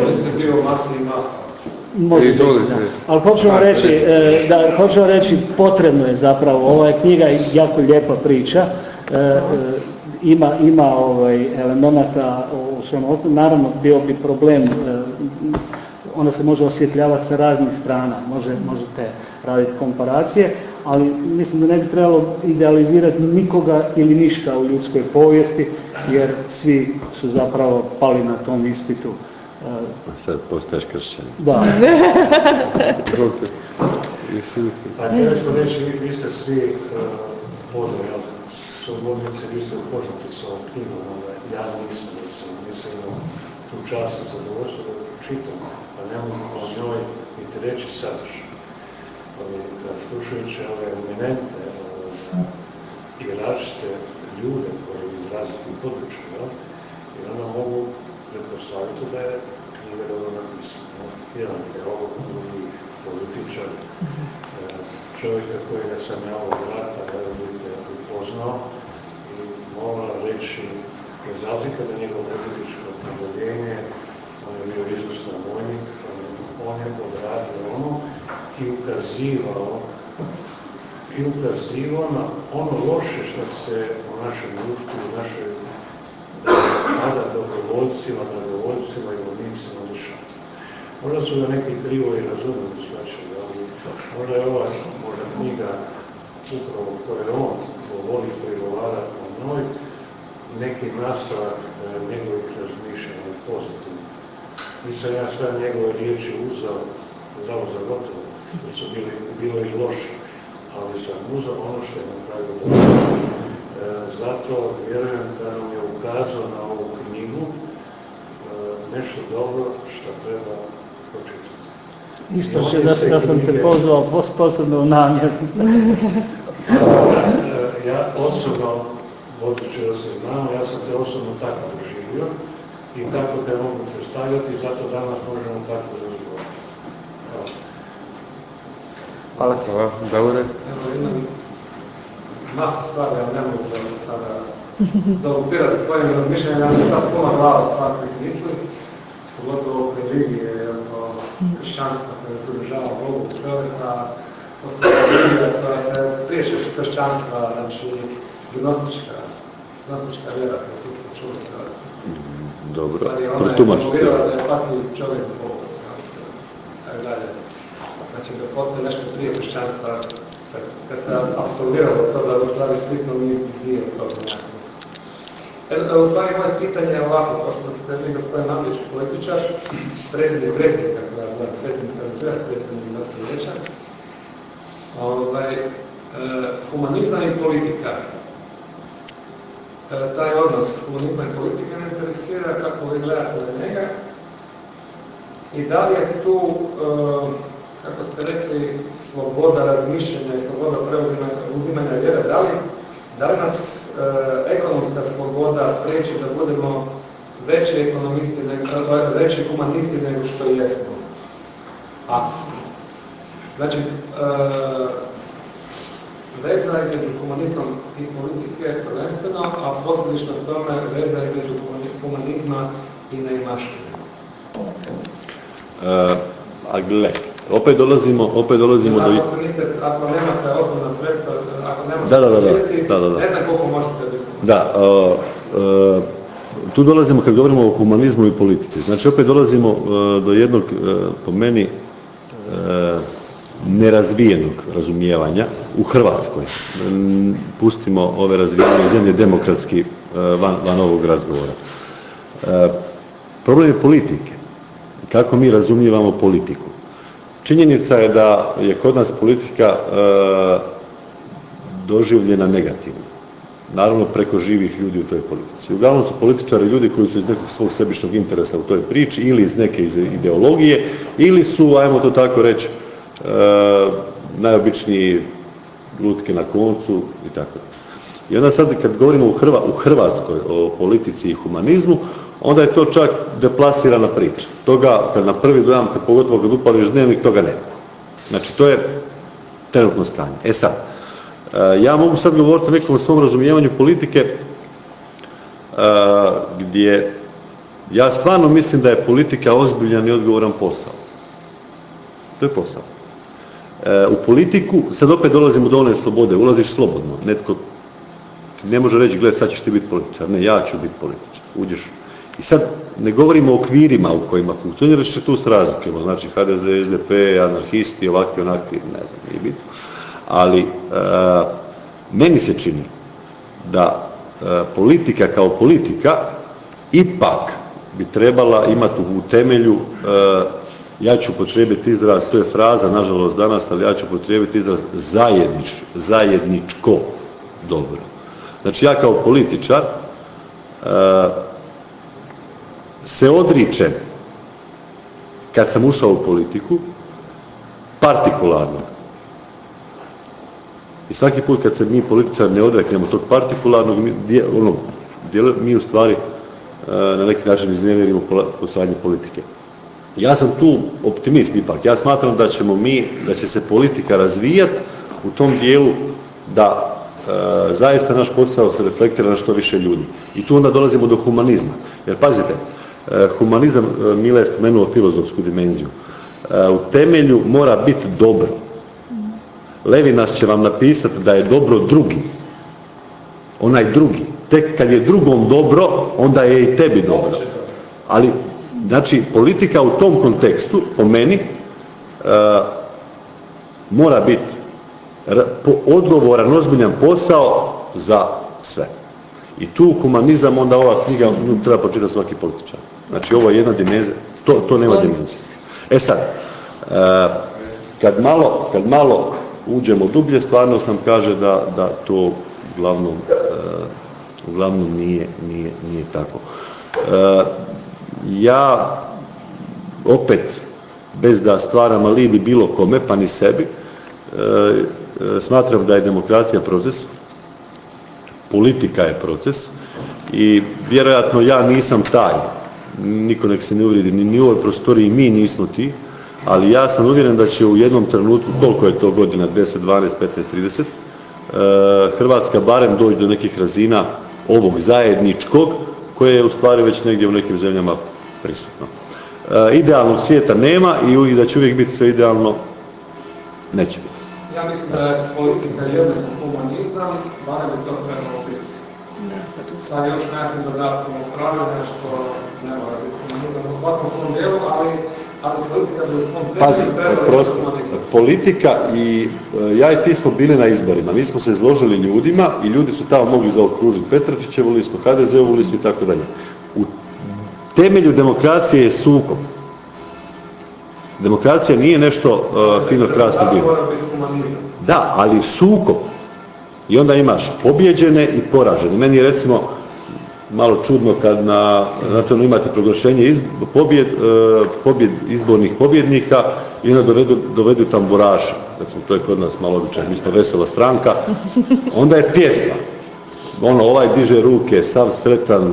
može biti, Izvolite. da. Ali hoću vam reći, e, da, hoću vam reći, potrebno je zapravo, ova je knjiga jako lijepa priča, e, e, ima, ima ovaj, elemenata u svemu osnovu, naravno bio bi problem, e, ona se može osvjetljavati sa raznih strana, može, možete raditi komparacije, ali mislim da ne bi trebalo idealizirati nikoga ili ništa u ljudskoj povijesti, jer svi su zapravo pali na tom ispitu. Sad postaješ kršćanin. Da, li- Pa teško reći, vi, vi ste svi uh, jel, slobodnici, vi ste upoznati s ovom knjigom, onda ja nisam, recimo, nisam imao tu čast i zadovoljstvo da čitam, pa ne mogu o njoj niti reći sadržaj. Kad slušajući ove eminente uh, i različite ljude koji iz različitih područja, jel, i onda mogu pretpostaviti da je knjiga dobro napisana. Jedan teolog, drugi političar, e, čovjeka kojega sam ja ovog rata, evo vidite, upoznao i moram reći, bez razlika da njegovo političko opredjeljenje, on je bio izvrstan vojnik, on je- odradio ono i ukazivao i ukazivao na ono loše što se u našem društvu, u našoj tada dobrovoljcima, dragovoljcima i vojnicima dešava. Možda su ga neki krivo i razumeli svačali, ali možda je ova možda knjiga upravo koje on govori, prigovara o njoj, neki nastavak e, njegovih razmišljanja pozitivno. Nisam ja sve njegove riječi uzeo, zao za gotovo, jer su bili, bilo i loše, ali sam uzeo ono što je napravio dobro. E, zato vjerujem da nam je ukazao na ovu knjigu e, nešto dobro što treba pročitati. ispaše da, da sam te pozvao pos- posebno u namjeru. E, Ja osobno, budući da se znamo, ja sam te osobno tako doživio i tako te mogu predstavljati, zato danas možemo tako razgovarati. Hvala. Hvala Davore. Evo, imam masa stvari, ali ne mogu da sada zalutira sa svojim razmišljanjem, ali sad puna glava svakih misli, pogotovo oko religije, oko kršćanstva koje podržava Bogu čovjeka, postoji religija koja se priječe od kršćanstva, znači gnostička, gnostička vjera, koja ti ste čuli. Dobro, protumačite. da je svaki čovjek Bog. Tako dalje. Znači da postoji nešto prije kršćanstva, kad, kad se apsolviralo to da u stvari svi smo mi dio toga nekako. E, U stvari moje pitanje je ovako, pošto ste vi gospodin Andrić političar, predsjednik predsjednik, kako ja zovem, predsjednik HDZ-a, predsjednik gradskog vijeća, ovaj, e, humanizam i politika, taj odnos humanizma i politike me interesira kako vi gledate na njega i da li je tu, e, kako ste rekli, sloboda razmišljanja i sloboda preuzimanja uzimanja vjere, da li, da nas e, ekonomska sloboda priječi da budemo veći ekonomisti, e, veći humanisti nego što jesmo? Smo. Znači, e, veza između humanizma i politike prvenstveno, a posljedično tome veza između humanizma i neimaštine. E, a gle, opet dolazimo, opet dolazimo do... Ako, ste, niste, ako nemate osnovna sredstva, ako nemate Da, da, da, da. Da, da, da. ne znam koliko možete biti. Da, e, e, tu dolazimo kad govorimo o humanizmu i politici. Znači opet dolazimo e, do jednog, e, po meni, nerazvijenog razumijevanja u Hrvatskoj. Mm, Pustimo ove razvijene zemlje demokratski e, van, van ovog razgovora. E, Problem je politike. Kako mi razumijevamo politiku. Činjenica je da je kod nas politika e, doživljena negativno. Naravno preko živih ljudi u toj politici. Uglavnom su političari ljudi koji su iz nekog svog sebičnog interesa u toj priči ili iz neke ideologije ili su, ajmo to tako reći, najobičniji lutke na koncu i tako. I onda sad kad govorimo u Hrvatskoj o politici i humanizmu, onda je to čak deplasirana priča. Toga, kad na prvi dojam, kad pogotovo kad upališ dnevnik, toga nema. Znači, to je trenutno stanje. E sad, e, ja mogu sad govoriti o nekom svom razumijevanju politike e, gdje ja stvarno mislim da je politika ozbiljan i odgovoran posao. To je posao. U politiku, sad opet dolazimo do one slobode, ulaziš slobodno, netko ne može reći, gle, sad ćeš ti biti političar, ne, ja ću biti političar, uđeš. I sad ne govorimo o okvirima u kojima funkcioniraš, će tu s razlikama, znači HDZ, SDP, anarhisti, ovakvi, onakvi, ne znam, nije bitno. Ali, e, meni se čini da e, politika kao politika ipak bi trebala imati u temelju, e, ja ću upotrijebiti izraz, to je fraza, nažalost danas, ali ja ću upotrijebiti izraz zajednič, zajedničko dobro. Znači ja kao političar e, se odričem kad sam ušao u politiku partikularnog. I svaki put kad se mi političar ne odreknemo tog partikularnog, mi, djela- mi u stvari e, na neki način iznevjerimo postojanje politike. Ja sam tu optimist ipak. Ja smatram da ćemo mi, da će se politika razvijati u tom dijelu da e, zaista naš posao se reflektira na što više ljudi. I tu onda dolazimo do humanizma. Jer pazite, e, humanizam, e, Mile je spomenuo filozofsku dimenziju, u temelju mora biti dobro. Levinas će vam napisati da je dobro drugi. Onaj drugi. Tek kad je drugom dobro, onda je i tebi dobro. Ali, znači, politika u tom kontekstu, po meni, e, mora biti odgovoran, ozbiljan posao za sve. I tu humanizam, onda ova knjiga, nju treba pročitati svaki političar. Znači, ovo je jedna dimenzija, to, to nema dimenzije. E sad, e, kad malo, kad malo uđemo dublje, stvarnost nam kaže da, da to uglavnom, e, uglavnom nije, nije, nije tako. Ja opet, bez da stvaram alibi bilo kome, pa ni sebi, e, e, smatram da je demokracija proces, politika je proces i vjerojatno ja nisam taj, niko nek se ne uvrijedi, ni, u ovoj prostoriji mi nismo ti, ali ja sam uvjeren da će u jednom trenutku, koliko je to godina, 10, 12, 15, 30, e, Hrvatska barem doći do nekih razina ovog zajedničkog koje je u stvari već negdje u nekim zemljama prisutno. E, idealnog svijeta nema i da će uvijek biti sve idealno, neće biti. Ja mislim da je politika jednako humanizam, barem bi to trebalo biti. Sa još nekakvim dodatkom upravljanja što ne mora biti humanizam u svakom svom dijelu, ali Pazi, prosto, politika i e, ja i ti smo bili na izborima, mi smo se izložili ljudima i ljudi su tamo mogli zaokružiti Petračićevu listu, HDZ-ovu listu i tako dalje. U temelju demokracije je sukob. Demokracija nije nešto uh, fino krasno bilo. Da, ali sukob. I onda imaš pobjeđene i poražene. Meni je recimo malo čudno kad na, ono imate proglašenje pobjed, e, pobjed, izbornih pobjednika i onda dovedu, dovedu tamburaše. Recimo, to je kod nas malo običaj, mi smo vesela stranka. Onda je pjesma. Ono, ovaj diže ruke, sav sretan.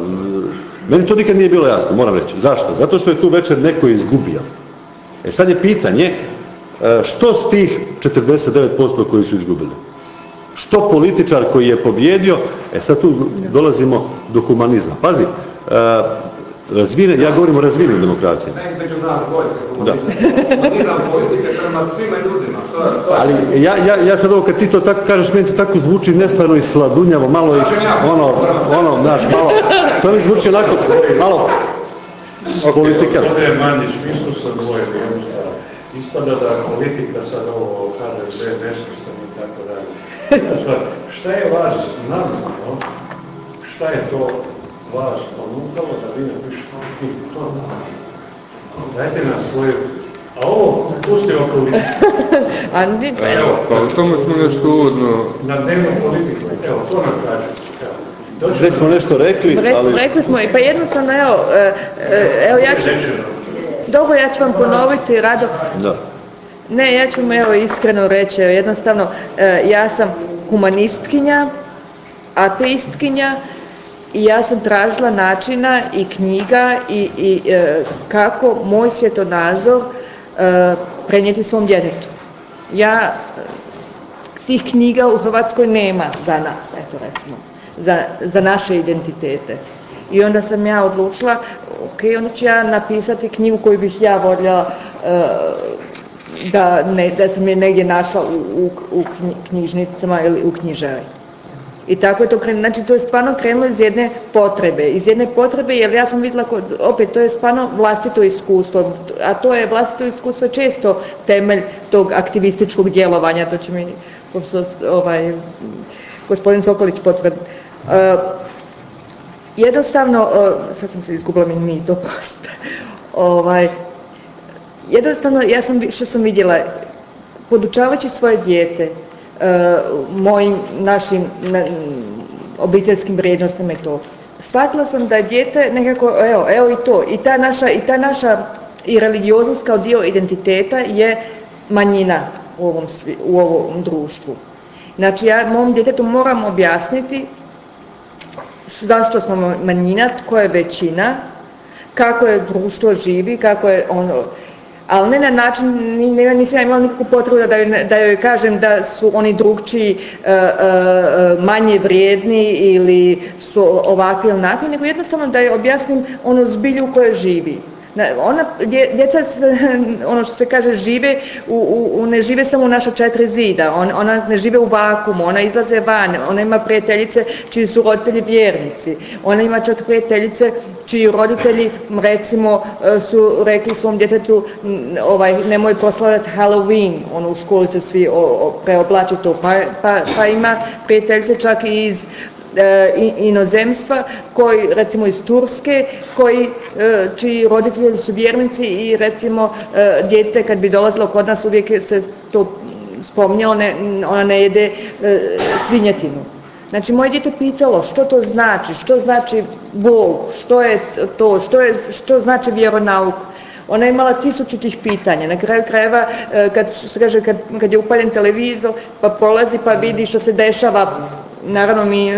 Meni to nikad nije bilo jasno, moram reći. Zašto? Zato što je tu večer neko izgubio. E sad je pitanje, e, što s tih 49% koji su izgubili? Što političar koji je pobjedio, e sad tu dolazimo do humanizma. Pazi, e, razvijene, ja govorim o razvijenim demokracijama. Ne između nas dvojice humanizam. Humanizam politike prema svima ljudima. To je, to je Ali ja, ja, ja sad ovo kad ti to tako kažeš, meni to tako zvuči nestvarno i sladunjavo, malo i ono, ono, znaš, malo, to mi zvuči onako, malo politikanski. Gospodine Mandić, mi smo odvojili jednostavno. Ispada da politika sad ovo HDZ nesvrstani i tako dalje. Ja stvar, šta je vas navikno, šta je to vas ponukalo da vi napišete ovu knjigu? To nam. Dajte nam svoje... A ovo. A ni- Evo, Pa o tome smo nešto uvodno na dnevnu politiku. Evo, to nam. Dođe Već smo nešto rekli, Re- ali Rekli smo, i pa jednostavno, evo, e, e, evo ja ću, rečeno. dobro, ja ću vam ponoviti, Rado, da. Ne, ja ću vam evo iskreno reći, jednostavno, e, ja sam humanistkinja, ateistkinja i ja sam tražila načina i knjiga i, i e, kako moj svjetonazor e, prenijeti svom djetetu. Ja tih knjiga u Hrvatskoj nema za nas, eto recimo, za, za naše identitete. I onda sam ja odlučila, ok, onda ću ja napisati knjigu koju bih ja voljela da, ne, da sam je negdje našla u, u, u knji- knjižnicama ili u knjižari. I tako je to krenulo, znači to je stvarno krenulo iz jedne potrebe, iz jedne potrebe jer ja sam vidjela, kod, opet to je stvarno vlastito iskustvo, a to je vlastito iskustvo često temelj tog aktivističkog djelovanja, to će mi ovaj, gospodin Sokolić potvrditi. E, jednostavno, e, sad sam se izgubila mi ni to posta, ovaj, jednostavno ja sam, što sam vidjela, podučavajući svoje dijete, e, mojim našim na- obiteljskim vrijednostima i to, shvatila sam da je dijete nekako, evo, evo i to, i ta naša, i ta naša i religioznost kao dio identiteta je manjina u ovom, svi- u ovom društvu. Znači ja mom djetetu moram objasniti zašto smo ma- manjina, tko je većina, kako je društvo živi, kako je ono, ali ne na način, nisam ja imala nikakvu potrebu da joj, kažem da su oni drugčiji e, e, e, manje vrijedni ili su ovakvi ili onakvi, nego jednostavno da joj objasnim onu zbilju u kojoj živi. Na- Ona, dje- djeca, ono što se kaže, žive, u, u- ne žive samo u naša četiri zida, on, ona ne žive u vakumu, ona izlaze van, ona ima prijateljice čiji su roditelji vjernici, ona ima čak prijateljice čiji roditelji, recimo, e, su rekli svom djetetu, ovaj, nemoj proslavljati Halloween, ono u školi se svi preoblače to, pa, pa, pa ima prijateljice čak i iz inozemstva koji recimo iz Turske koji e, čiji roditelji su vjernici i recimo e, dijete kad bi dolazilo kod nas uvijek se to spominjalo ne, ona ne jede e, svinjetinu. Znači moje dijete pitalo što to znači, što znači Bog, što je to, što, je, što znači vjeronauk. Ona je imala tisuću tih pitanja. Na kraju krajeva, e, kad se kaže, kad, kad je upaljen televizor, pa prolazi pa vidi što se dešava Naravno, mi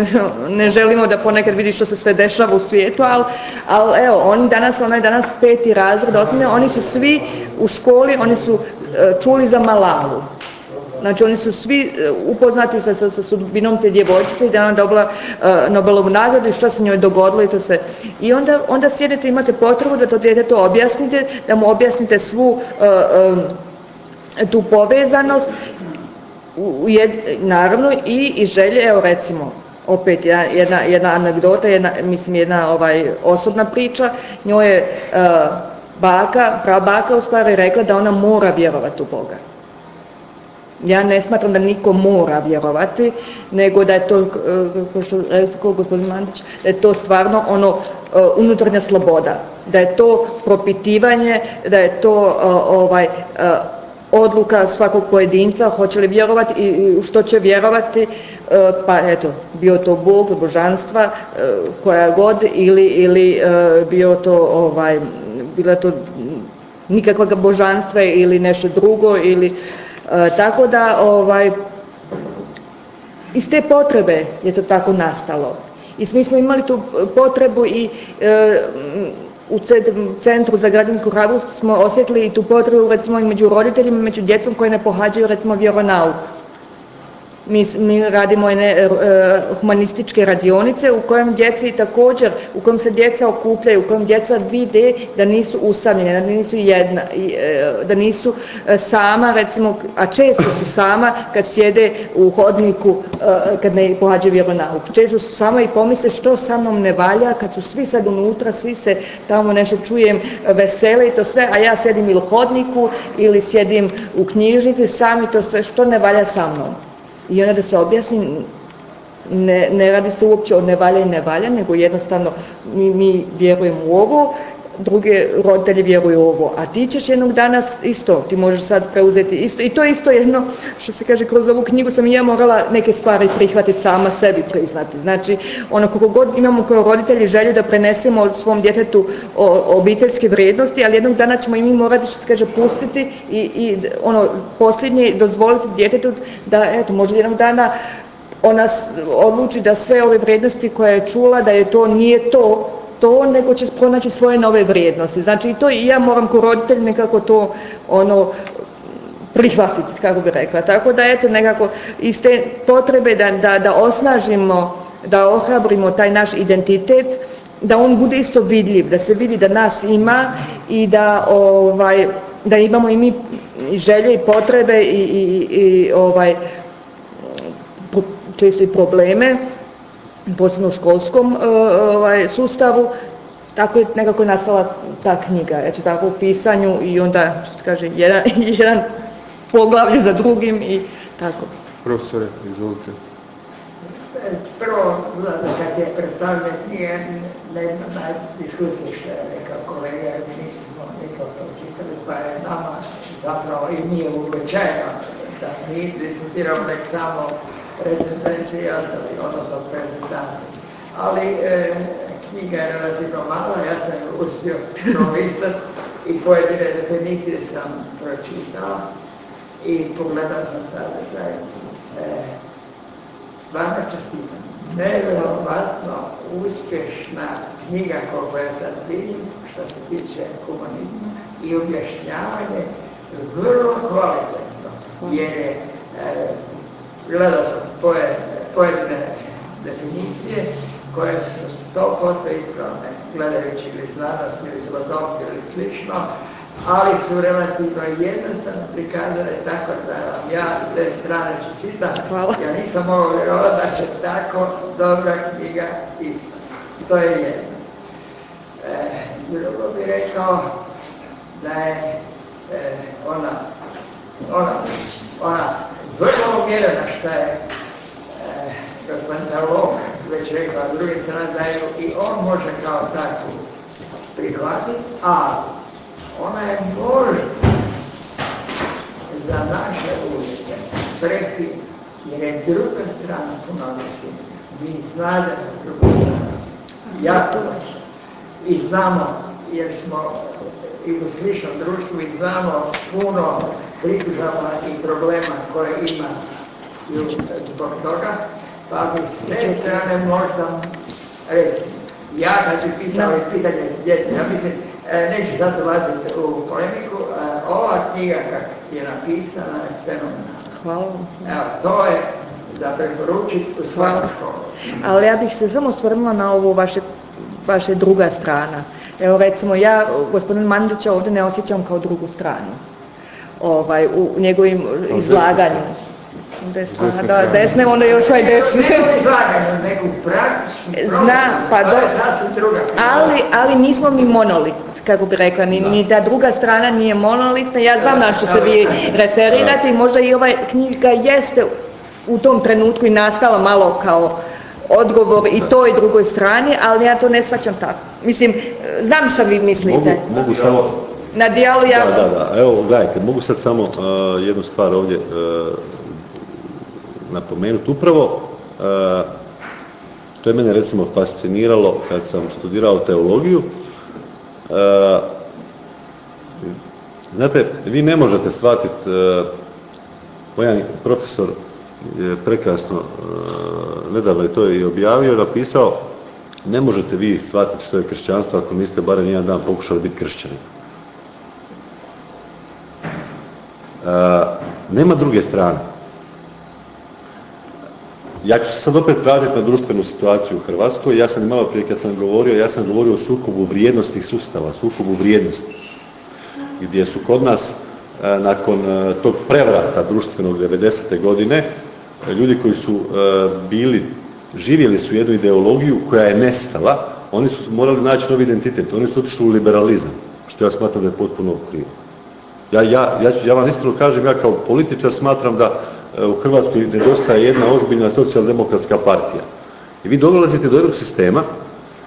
ne želimo da ponekad vidi što se sve dešava u svijetu, ali, ali evo, oni danas, ona je danas peti razred, osnovne, oni su svi u školi, oni su e, čuli za Malalu. Znači oni su svi e, upoznati sa, sa, sa sudbinom te djevojčice i da ona dobila uh, Nobelovu nagradu i što se njoj dogodilo i to sve. I onda, onda sjedite imate potrebu da to dijete to objasnite, da mu objasnite svu uh, uh, tu povezanost, naravno i, i želje, evo recimo, opet jedna, jedna anegdota, jedna, mislim jedna ovaj, osobna priča, njoj je uh, baka, prabaka u stvari rekla da ona mora vjerovati u Boga. Ja ne smatram da niko mora vjerovati, nego da je to, kao što rekao gospodin Mandić, da je to stvarno ono unutarnja sloboda, da je to propitivanje, da je to ovaj odluka svakog pojedinca, hoće li vjerovati i u što će vjerovati, pa eto, bio to Bog, božanstva, koja god, ili, ili bio to, ovaj, bila to nikakva božanstva ili nešto drugo, ili E, tako da ovaj, iz te potrebe je to tako nastalo. I mi smo imali tu potrebu i e, u Centru za građansku hrabrost smo osjetili i tu potrebu recimo i među roditeljima, među djecom koje ne pohađaju recimo vjeronauk. Mi, mi radimo jedne e, humanističke radionice u kojem djeci također, u kojem se djeca okupljaju, u kojem djeca vide da nisu usamljene, da nisu jedna, e, da nisu e, sama recimo, a često su sama kad sjede u hodniku kad ne pohađaju vjeronauk. Često su sama i pomisle što sa mnom ne valja kad su svi sad unutra, svi se tamo nešto čujem vesele i to sve, a ja sjedim ili u hodniku ili sjedim u knjižnici, sami to sve što ne valja sa mnom i onda da se objasni ne, ne radi se uopće o ne valja i ne valja, nego jednostavno mi, mi vjerujemo u ovo, druge roditelji vjeruju u ovo, a ti ćeš jednog dana isto, ti možeš sad preuzeti isto i to je isto jedno što se kaže kroz ovu knjigu sam i ja morala neke stvari prihvatiti sama sebi priznati. Znači, ono kako god imamo kao roditelji želju da prenesemo svom djetetu obiteljske vrijednosti, ali jednog dana ćemo i mi morati što se kaže pustiti i, i ono posljednje dozvoliti djetetu da eto možda jednog dana ona odluči da sve ove vrijednosti koje je čula da je to nije to to, nego će pronaći svoje nove vrijednosti. Znači i to i ja moram kao roditelj nekako to ono prihvatiti, kako bi rekla. Tako da eto nekako iz te potrebe da, da, da osnažimo, da ohrabrimo taj naš identitet, da on bude isto vidljiv, da se vidi da nas ima i da ovaj da imamo i mi želje i potrebe i, i, i ovaj često i probleme posebno u školskom e, ovaj, sustavu, tako je nekako nastala ta knjiga, eto tako u pisanju i onda, što se kaže, jedan, jedan poglavlje za drugim i tako. Profesore, izvolite. Prvo, kad je predstavljena knjiga, ne znam na diskusiji što je rekao kolega, mi nismo nikako pročitali, pa je nama zapravo i nije uobičajeno da mi diskutiramo nek samo recenzenti i ostali, odnosno prezentanti. Ali e, knjiga je relativno mala, ja sam ju uspio prolistati i pojedine definicije sam pročitao i pogledao sam sadržaj. E, stvarno čestitam. Nevjerovatno uspješna knjiga koliko ja sad vidim što se tiče humanizma i objašnjavanje vrlo kvalitetno jer je e, gledao sam pojedine definicije koje su 100% ispravne, gledajući ili znanost ili filozofiju ili slično, ali su relativno jednostavno prikazane tako da vam ja s te strane čestitam. Ja nisam mogao vjerovati da će tako dobra knjiga ispasti. To je jedno. E, drugo bih rekao da je e, ona, ona, ona vrlo uvjerena što je e, gospodin Dalog već rekao, a druge strane da je i on može kao takvu prihvatiti, ali ona je možda za naše uvjete preki, jer je druga strana misljenja. Mi znademo drugu stranu, jako i znamo, jer smo i u sličnom društvu i znamo puno pritužava i problema koje ima zbog toga, pa bi s te strane možda, recimo, ja kad bi pisao i pitanje s djece, ja mislim, e, neću sad ulaziti u polemiku, ova knjiga kak je napisana je fenomenalna. Hvala vam. Evo, to je za preporučiti u školu. Ali ja bih se samo osvrnula na ovo vaše, vaše druga strana. Evo recimo ja gospodin Mandića ovdje ne osjećam kao drugu stranu. Ovaj, u njegovim izlaganju. Desna, Desna da, desne, onda još ovaj desne. Ne u izlaganju, nego u praktičnom Zna, pa do- Ali, ali nismo mi monolit, kako bi rekla, ni, ni ta druga strana nije monolitna. Ja znam na što se vi referirate i možda i ova knjiga jeste u tom trenutku i nastala malo kao odgovor i toj drugoj strani, ali ja to ne shvaćam tako. Mislim, znam što vi mislite. Mogu, mogu samo, Na dijalu ja... Da, da, da. Evo, gledajte, mogu sad samo uh, jednu stvar ovdje uh, napomenuti. Upravo, uh, to je mene recimo fasciniralo kad sam studirao teologiju. Uh, znate, vi ne možete shvatiti, uh, moj jedan profesor je prekrasno, uh, nedavno je to i objavio, napisao, ne možete vi shvatiti što je kršćanstvo ako niste barem jedan dan pokušali biti kršćani. Nema druge strane. Ja ću se sad opet vratiti na društvenu situaciju u Hrvatskoj. Ja sam i malo prije kad sam govorio, ja sam govorio o sukobu vrijednostnih sustava, sukobu vrijednosti. Gdje su kod nas, e, nakon e, tog prevrata društvenog 90. godine, e, ljudi koji su e, bili, živjeli su jednu ideologiju koja je nestala, oni su morali naći novi identitet, oni su otišli u liberalizam, što ja smatram da je potpuno krivo. Ja, vam iskreno kažem, ja kao političar smatram da e, u Hrvatskoj nedostaje jedna ozbiljna socijaldemokratska partija. I vi dolazite do jednog sistema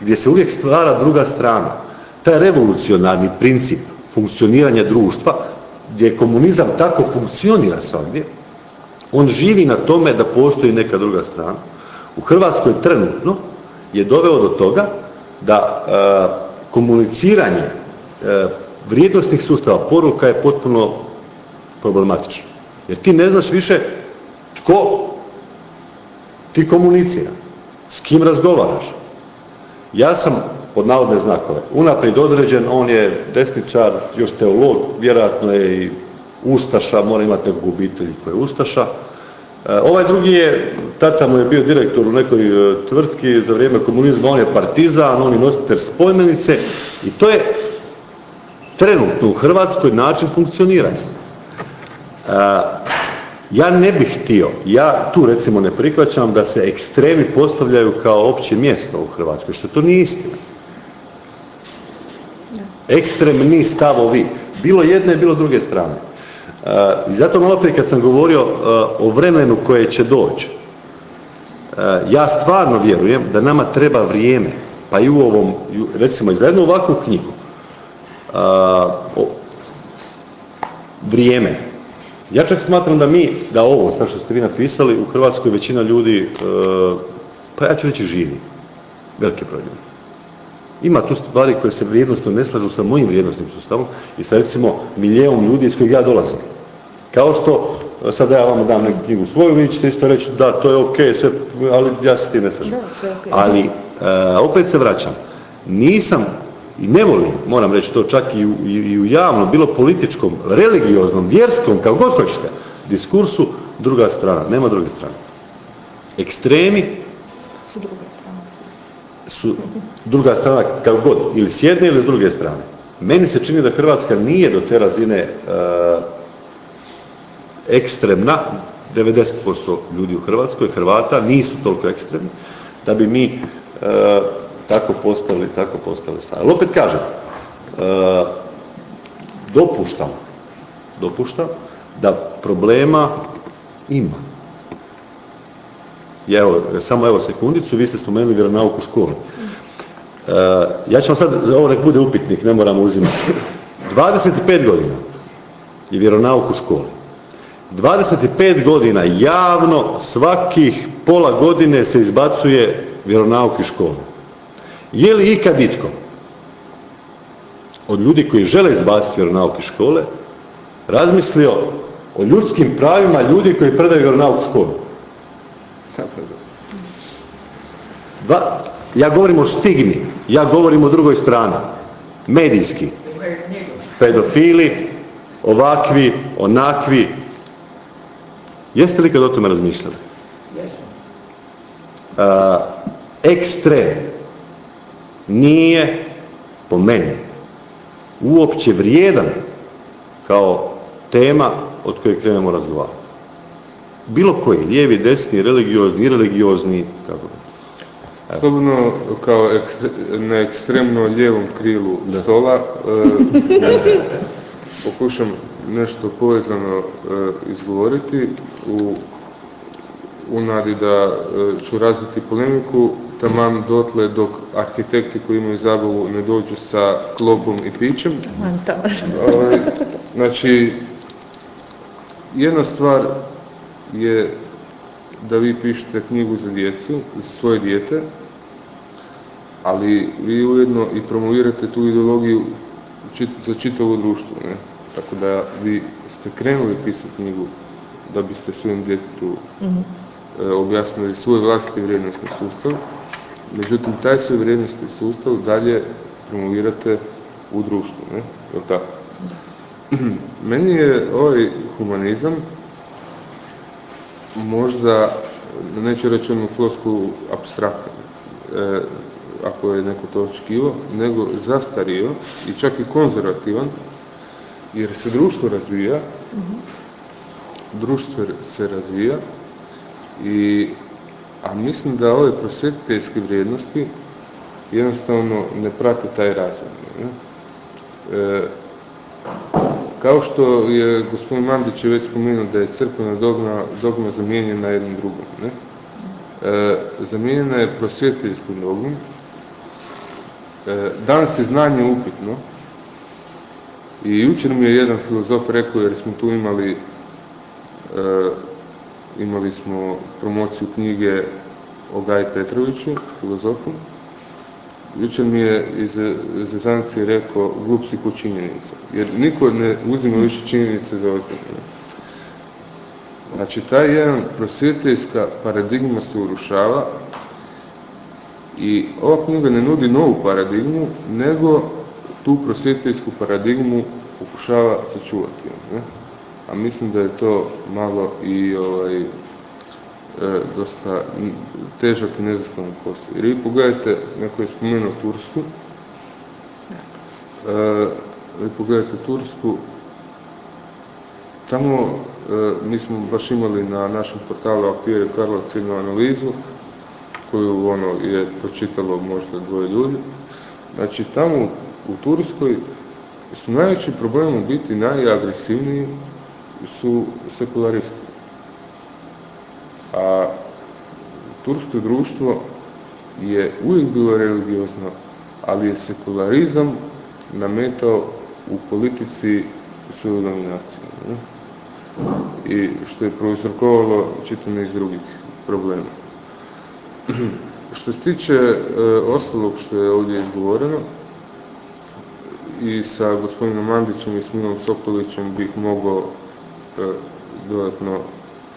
gdje se uvijek stvara druga strana. Taj revolucionarni princip funkcioniranja društva, gdje komunizam tako funkcionira svagdje, on živi na tome da postoji neka druga strana. U Hrvatskoj trenutno je doveo do toga da e, komuniciranje vrijednostnih sustava poruka je potpuno problematično. Jer ti ne znaš više tko ti komunicira, s kim razgovaraš. Ja sam, pod navodne znakove, unaprijed određen, on je desničar, još teolog, vjerojatno je i ustaša, mora imati nekog obitelji koji je ustaša. E, Ovaj drugi je, tata mu je bio direktor u nekoj e, tvrtki za vrijeme komunizma, on je partizan, on je nositelj spomenice i to je trenutno u Hrvatskoj način funkcioniranja. E, Ja ne bih htio, ja tu recimo ne prihvaćam da se ekstremi postavljaju kao opće mjesto u Hrvatskoj, što to nije istina. Ekstremni stavovi, bilo jedne, bilo druge strane. E, I zato malo prije kad sam govorio e, o vremenu koje će doći, ja stvarno vjerujem da nama treba vrijeme, pa i u ovom, recimo i za jednu ovakvu knjigu, vrijeme. Ja čak smatram da mi, da ovo sad što ste vi napisali, u Hrvatskoj većina ljudi, e, pa ja ću reći živi. Veliki broj ljudi. Ima tu stvari koje se vrijednostno ne slažu sa mojim vrijednostnim sustavom i sa recimo milijevom ljudi iz kojeg ja dolazim. Kao što, e, sad da ja vama dam neku knjigu svoju, vi ćete isto reći da, to je ok, sve, ali ja se s tim ne slažem. Da, sve ok. Ali, e, opet se vraćam, nisam i ne volim, moram reći to čak i u, i, i u javnom, bilo političkom, religioznom, vjerskom, kako god hoćete, diskursu, druga strana, nema druge strane. Ekstremi Su druga strana. su druga strana kako god, ili s jedne ili s druge strane. Meni se čini da Hrvatska nije do te razine e, ekstremna, 90% ljudi u Hrvatskoj, Hrvata, nisu toliko ekstremni, da bi mi e, tako postavili, tako postavili strane. Ali opet kažem, e, dopuštam, dopuštam da problema ima. I evo, samo evo sekundicu, vi ste spomenuli vjeronauk u školi. E, ja ću vam sad, ovo nek bude upitnik, ne moramo uzimati. 25 godina je vjeronauk u školi. 25 godina javno svakih pola godine se izbacuje vjeronauk iz škole. Je li ikad itko od ljudi koji žele izbaciti vjeronauk iz škole razmislio o ljudskim pravima ljudi koji predaju vjeronauk u školu? Dva, ja govorim o stigmi, ja govorim o drugoj strani, medijski, pedofili, ovakvi, onakvi. Jeste li kad o tome razmišljali? Jesam. Ekstrem nije po meni uopće vrijedan kao tema od koje krenemo razgovarati. Bilo koji, lijevi, desni, religiozni, ireligiozni, kako Slobodno kao ekstre- na ekstremno lijevom krilu stola e, pokušam nešto povezano e, izgovoriti u, u nadi da e, ću razviti polemiku taman dotle dok arhitekti koji imaju zabavu ne dođu sa klopom i pićem. Ovaj, Znači, jedna stvar je da vi pišete knjigu za djecu, za svoje dijete, ali vi ujedno i promovirate tu ideologiju za čitavo društvo. Ne? Tako da vi ste krenuli pisati knjigu da biste svojem djetetu e, objasnili svoj vlastiti vrijednosni sustav, međutim taj svoj vrijednosni sustav dalje promovirate u društvu, ne? Jel tako? Meni je ovaj humanizam možda, neću reći onu flosku abstraktan, e, ako je neko to očekivao, nego zastario i čak i konzervativan, jer se društvo razvija, društvo se razvija i a mislim da ove prosvjetiteljske vrijednosti jednostavno ne prate taj razvoj. E, kao što je gospodin Mandić je već spomenuo da je crkvena dogma, dogma zamijenjena jednom drugom. Ne? E, zamijenjena je prosvjetiteljskom dogmom. E, danas je znanje upitno i jučer mi je jedan filozof rekao, jer smo tu imali e, imali smo promociju knjige o Gaji Petroviću, filozofu. Jučer mi je iz zezancije rekao glup si ko činjenica, jer niko ne uzima više činjenice za ozbiljno. Znači, taj jedan prosvjetiteljska paradigma se urušava i ova knjiga ne nudi novu paradigmu, nego tu prosvjetiteljsku paradigmu pokušava sačuvati. Ne? A mislim da je to malo i ovaj, e, dosta težak i nezahvalan posao. Jer vi pogledajte, neko je spomenuo Tursku, e, vi pogledajte Tursku, tamo e, mi smo baš imali na našem portalu Akvire Karlovac jednu analizu koju ono je pročitalo možda dvoje ljudi. Znači tamo u Turskoj su najveći problem u biti najagresivniji su sekularisti. A tursko društvo je uvijek bilo religiozno, ali je sekularizam nametao u politici svoju dominaciju. I što je prouzrokovalo čitav niz drugih problema. Što se tiče e, ostalog što je ovdje izgovoreno, i sa gospodinom Mandićem i s Milom Sokolićem bih mogao dodatno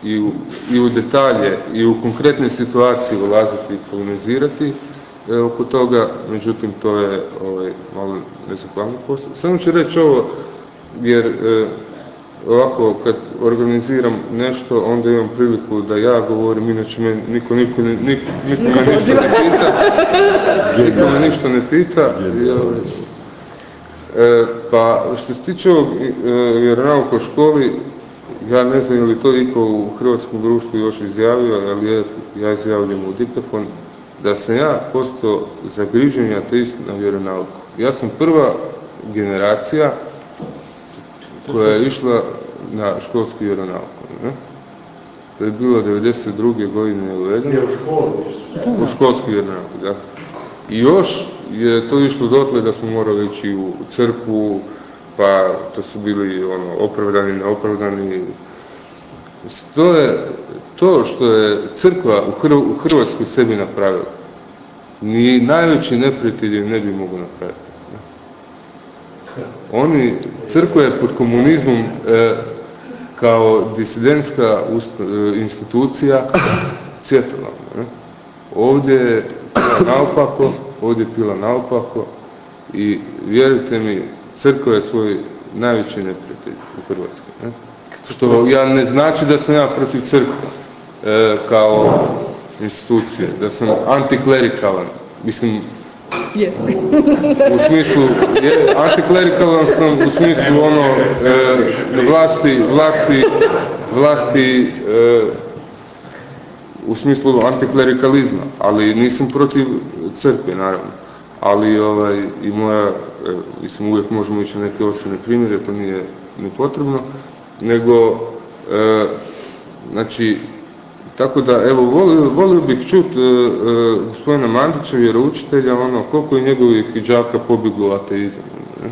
i u, i u detalje i u konkretne situacije ulaziti i polemizirati e, oko toga, međutim to je ovaj, malo nezahvalno posao. Samo ću reći ovo, jer e, ovako kad organiziram nešto, onda imam priliku da ja govorim, inače me niko, niko, ne- niko, niko me ništa ne pita. Niko me ništa ne pita. E, pa što se tiče ovog e, vjeronauka u školi, ja ne znam je li to iko u hrvatskom društvu još izjavio, ali ja, ja izjavljam u diktafon, da sam ja postao zagrižen ateist na vjeronauku. Ja sam prva generacija koja je išla na školski vjeronauk. Ne? To je bilo 92. godine uvedeno. Je u isto. U školski vjeronauk, da. I još je to išlo dotle da smo morali ići u crkvu, pa to su bili ono, opravdani, neopravdani. To je to što je crkva u Hrv- u Hrvatskoj sebi napravila. Ni najveći neprijatelji ne bi mogli napraviti. Oni, crkva je pod komunizmom e, kao disidentska e, institucija cvjetala. Ovdje je pila naopako, ovdje je pila naopako i vjerujte mi, crkva je svoj najveći neprijatelj u Hrvatskoj. Ne? Što ja ne znači da sam ja protiv crkve e, kao institucije, da sam antiklerikalan. Mislim, Jesi. u smislu, je, antiklerikalan sam u smislu ono e, vlasti, vlasti, vlasti e, u smislu antiklerikalizma, ali nisam protiv crkve naravno. Ali ovaj, i moja, mislim uvijek možemo ići na neke osobne primjere, to nije ni potrebno, nego e, znači tako da, evo, volio, bih čuti e, e, gospodina Mandića, vjeroučitelja, ono, koliko je njegovih đaka pobjeglo ateizam. ne?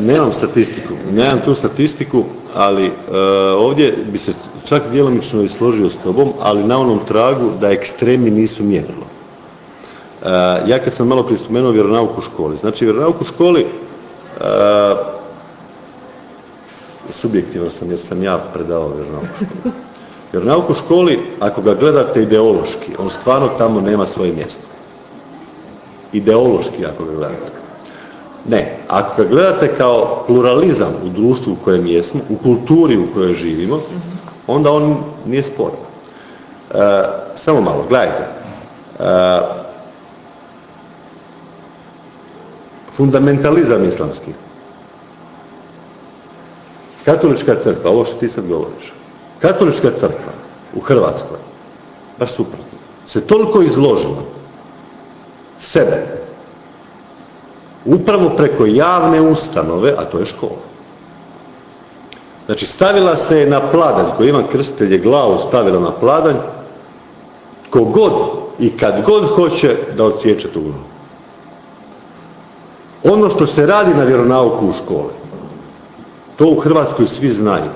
Nemam statistiku, nemam tu statistiku, ali e, ovdje bi se čak djelomično i složio s tobom, ali na onom tragu da ekstremi nisu mjerilo. E, ja kad sam malo prije spomenuo vjeronauk u školi, znači vjeronauk u školi, e, subjektivan sam jer sam ja predavao vjeronauk u školi. Vjeronauk u školi, ako ga gledate ideološki, on stvarno tamo nema svoje mjesto. Ideološki ako ga gledate. Ne, ako ga gledate kao pluralizam u društvu u kojem jesmo, u kulturi u kojoj živimo, onda on nije sporan. E, samo malo, gledajte. E, fundamentalizam islamski. Katolička crkva, ovo što ti sad govoriš, katolička crkva u Hrvatskoj, baš suprotno, se toliko izložila sebe, upravo preko javne ustanove, a to je škola. Znači, stavila se je na pladanj, koji Ivan Krstitelj je glavu stavila na pladanj, tko god i kad god hoće da odsjeće tu glavu. Ono što se radi na vjeronauku u školi, to u Hrvatskoj svi znaju.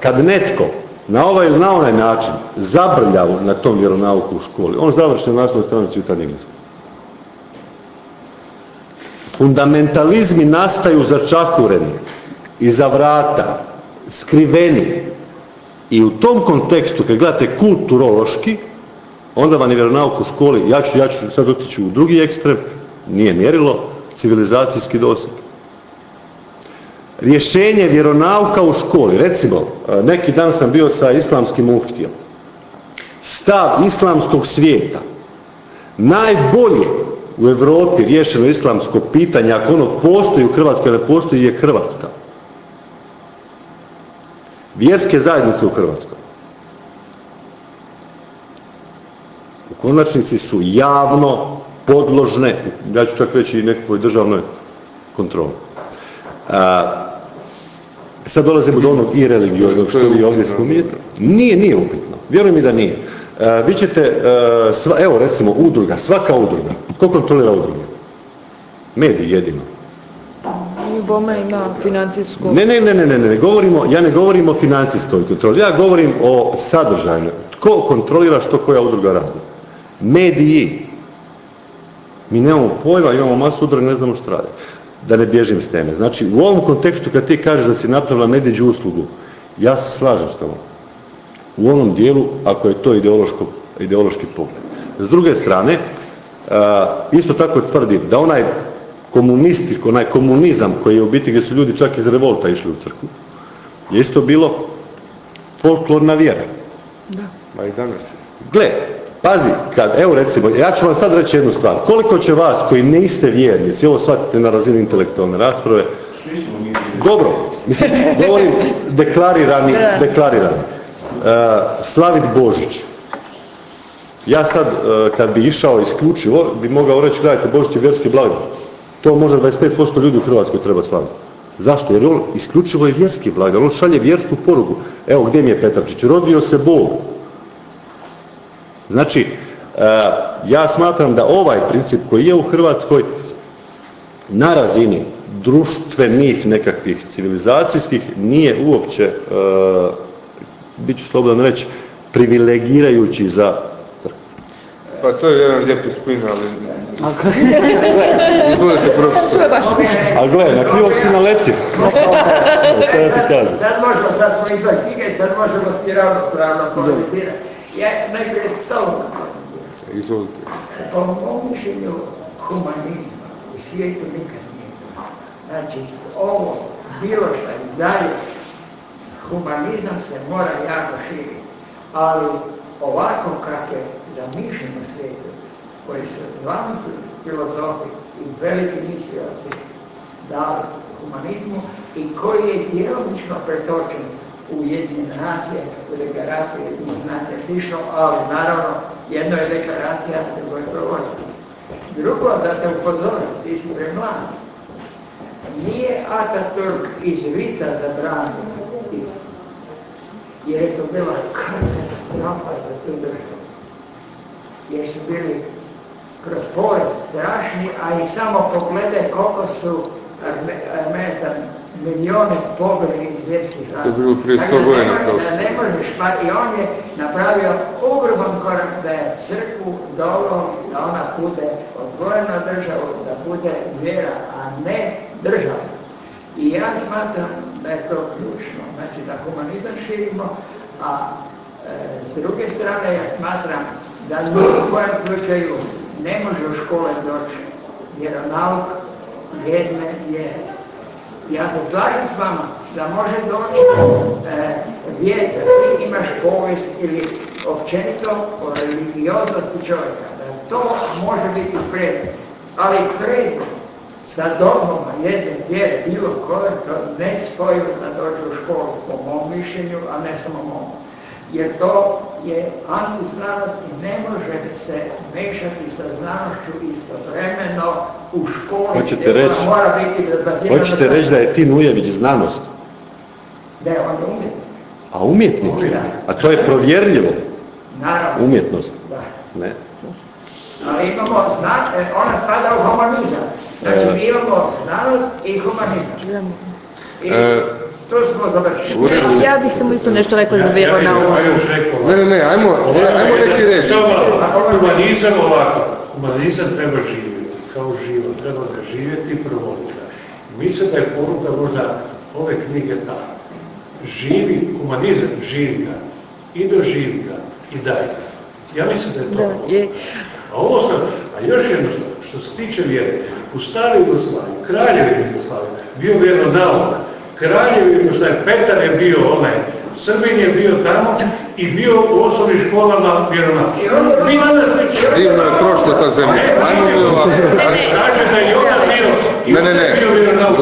Kad netko na ovaj ili na onaj način zabrlja na tom vjeronauku u školi, on završi na naslovnoj stranici jutarnjeg lista. Fundamentalizmi nastaju začakureni, iza vrata, skriveni. I u tom kontekstu, kad gledate kulturološki, onda vam je vjeronauk u školi, ja ću, ja ću sad otići u drugi ekstrem, nije mjerilo, civilizacijski doseg. Rješenje vjeronauka u školi, recimo, neki dan sam bio sa islamskim muftijom. Stav islamskog svijeta, najbolje u Europi riješeno islamsko pitanje, ako ono postoji u Hrvatskoj, ne postoji, je Hrvatska. Vjerske zajednice u Hrvatskoj. Konačnici su javno podložne, ja ću čak reći i nekakvoj državnoj kontroli. A, sad dolazimo do onog i religioznog što vi ovdje spominjete. Nije, nije upitno. Vjerujem mi da nije. A, vi ćete, a, sva, evo recimo udruga, svaka udruga. Tko kontrolira udruge? Mediji jedino. I Boma ima financijsku... Ne, ne, ne, ne, ne, ne, govorimo, ja ne govorim o financijskoj kontroli, ja govorim o sadržajnoj. Tko kontrolira što koja udruga radi? Mediji. Mi nemamo pojma, imamo masu udruga, ne znamo što radi. Da ne bježim s teme. Znači, u ovom kontekstu kad ti kažeš da si napravila medveđu uslugu, ja se slažem s tobom. U onom dijelu, ako je to ideološko, ideološki pogled. S druge strane, isto tako tvrdim da onaj komunistik, onaj komunizam koji je u biti gdje su ljudi čak iz revolta išli u crkvu, je isto bilo folklorna vjera. Ma i danas je. Gle, pazi, kad, evo recimo, ja ću vam sad reći jednu stvar. Koliko će vas koji niste vjernici, ovo shvatite na razini intelektualne rasprave, dobro, mislim, govorim deklarirani, deklarirani, uh, slavit Božić. Ja sad, uh, kad bi išao isključivo, bi mogao reći, gledajte, Božić je vjerski blagdan. To možda 25% ljudi u Hrvatskoj treba slaviti. Zašto? Jer on isključivo je vjerski blagdan, on šalje vjersku porugu. Evo, gdje mi je Petarčić? Rodio se Bog. Znači, e, ja smatram da ovaj princip koji je u Hrvatskoj na razini društvenih nekakvih civilizacijskih nije uopće, e, bit ću slobodan reći, privilegirajući za crkvu. Pa to je jedan lijepi spin, ali... Izvolite, To profesor. A gle, na krivog si. Šta ja ti kažem? Sad možemo, sad smo izvan knjige, sad možemo svi ravnopravno komunicirati. Najprije s tobom Izvolite. Po mom mišljenju humanizma u svijetu nikad nije. Znači, ovo, bilo što i dalje, humanizam se mora jako širiti, ali ovako kako je zamišljeno svijetu, koji su glavni filozofi i veliki mislioci dali humanizmu i koji je djelomično pretočen Ujedinjene nacije, u deklaraciji Ujedinjenih nacija slično, ali naravno jedno je deklaracija, drugo je provoditi. Drugo, da te upozorim, ti si premlad. Nije Ataturk iz vica zabranio islam, jer je to bila katastrofa za tu državu. Jer su bili kroz povijest strašni, a i samo pogledaj koliko su Armeca milijone pobili iz vjetskih To je bilo prije 100 godina. Da ne možeš, pa i on je napravio ogroman korak da je crkvu doveo da ona bude odvojena država, da bude vjera, a ne država. I ja smatram da je to ključno, znači da humanizam širimo, a e, s druge strane ja smatram da ni u kojem slučaju ne može u škole doći vjeronauk jedne vjere. Ja se slažem s vama da može doći e, da ti imaš povijest ili općenito o religioznosti čovjeka, da to može biti predmet, ali predmet sa dogmama jedne vjere, bilo koje, to ne spojivo da dođe u školu, po mom mišljenju, a ne samo mom. Jer to je antiznanost i ne može se mešati sa znanošću istovremeno u školi Hoćete gdje reći- mora biti bazirana Hoćete reći da je Tin Ujević znanost, Ne, on je umjetnik, a umjetnik je, a to je provjerljivo, naravno. umjetnost. Da. Ne. Ali imamo, zna, e, ona spada u humanizam. Znači, mi imamo znanost i humanizam. I E, Ja bih samo isto nešto rekla za još rekao. Ne, ne, ne, ajmo, ajmo neki reći. Samo humanizam ovako, humanizam treba živjeti, kao život, treba ga živjeti i provoditi ga. Mislim da je poruka možda ove knjige ta. Živi, humanizam, živi ga, i doživi ga, i daj ga. Ja mislim da je to Da, poruka. je. A ovo sam, a još jedno što se tiče vjere, u staroj Jugoslaviji, kraljevi Jugoslaviji, bio vjeronauk, kraljevi Jugoslaviji, Petar je bio onaj, Srbin je bio tamo i bio u osnovnim školama vjeronauk. Mi danas ne. Divno je prošla ta zemlja. Ajmo mi ovako. Kaže da je i onda bio, i ne, je bio vjeronauk.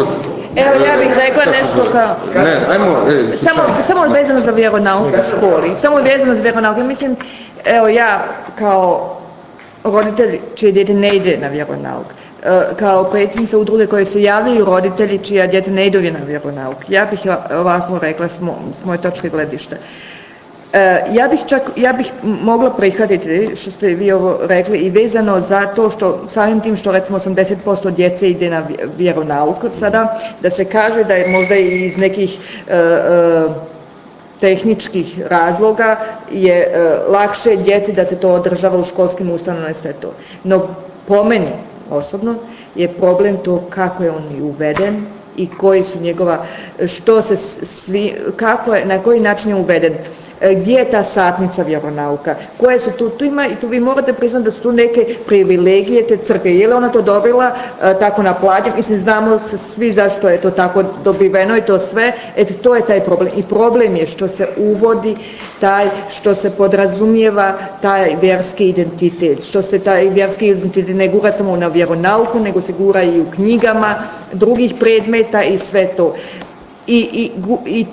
Evo ja bih rekla nešto kao... Ne, ajmo, e, Samo, samo vezano za vjeronauk u školi, samo vezano za vjeronauk. Ja mislim, evo ja kao roditelj čije dijete ne ide na vjeronauk, kao predsjednica udruge koje se javljaju roditelji čija djeca ne idu na vjeronauk. Ja bih ovako rekla s, mo- s moje točke gledišta. E, Ja bih čak, ja bih mogla prihvatiti što ste vi ovo rekli i vezano za to što samim tim što recimo 80% djece ide na vje- vjeronauk sada, da se kaže da je možda i iz nekih e, e, tehničkih razloga je e, lakše djeci da se to održava u školskim ustanovama i sve to. No po meni osobno je problem to kako je on uveden i koji su njegova, što se svi, kako je, na koji način je uveden. E, Gdje je ta satnica vjeronauka? Koje su tu, tu ima, i tu vi morate priznati da su tu neke privilegije te crkve. Je li ona to dobila e, tako na plađe? Mislim, znamo svi zašto je to tako dobiveno i to sve. Eto, to je taj problem. I problem je što se uvodi taj, što se podrazumijeva taj vjerski identitet. Što se taj vjerski identitet ne gura samo na vjeronauku, nego se gura i u knjigama drugih predmeta i sve to. I, i, i,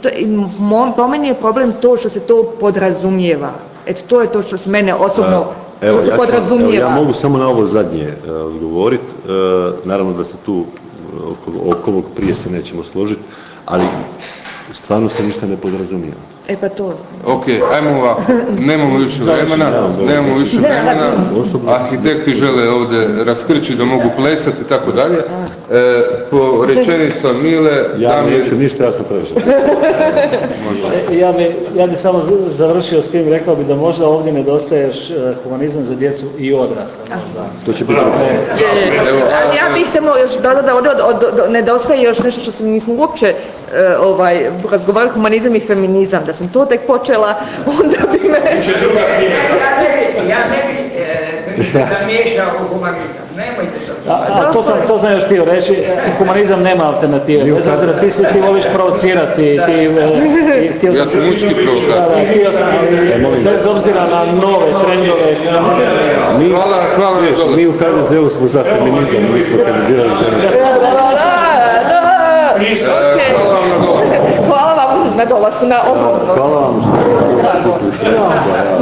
po meni je problem to što se to podrazumijeva. Eto, to je to što se mene osobno, Evo, što se ja, ću- evo, podrazumijeva. ja mogu samo na ovo zadnje e, odgovoriti. E, naravno da se tu e, oko, oko ovog prije se nećemo složiti, ali stvarno se ništa ne podrazumijeva. E pa to. Ok, ajmo ovako. Nemamo više vremena, nemamo više vremena. Arhitekti žele ovdje raskrći da mogu plesati i tako dalje. E, po rečenica Mile, Ja neću ništa, ja sam previše. E, Ja bi, ja bi samo završio s tim, rekao bi da možda ovdje nedostaje još e, humanizam za djecu i odrasle možda. To će biti Ali ja bih samo još dodala da ovdje nedostaje još nešto što se nismo uopće e, ovaj, razgovarali, humanizam i feminizam. Da sam to tek počela, onda bi me... Ja, ne bi, ja ne bi, e, zamiješa u humanizam. Nemojte to. A, to, sam, još htio reći, e, humanizam nema alternative. Bez obzira, ti, si, ti voliš provocirati, ti, e, Ja sam mučki provokator. Ali bez obzira na nove trendove, Mi, Hvala, hvala mi u HDZ-u smo za feminizam, mi smo kandidirali. Da, da, da, ok. Hvala vam na dolasku. Hvala vam na dolasku, na odgovoru. Hvala vam što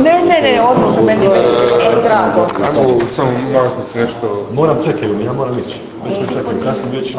Ne, ne, ne, odmah meni je bilo drago. Ajmo samo maznut nešto. Moram čekati, ja moram ići. Već me čekaju, kasno već.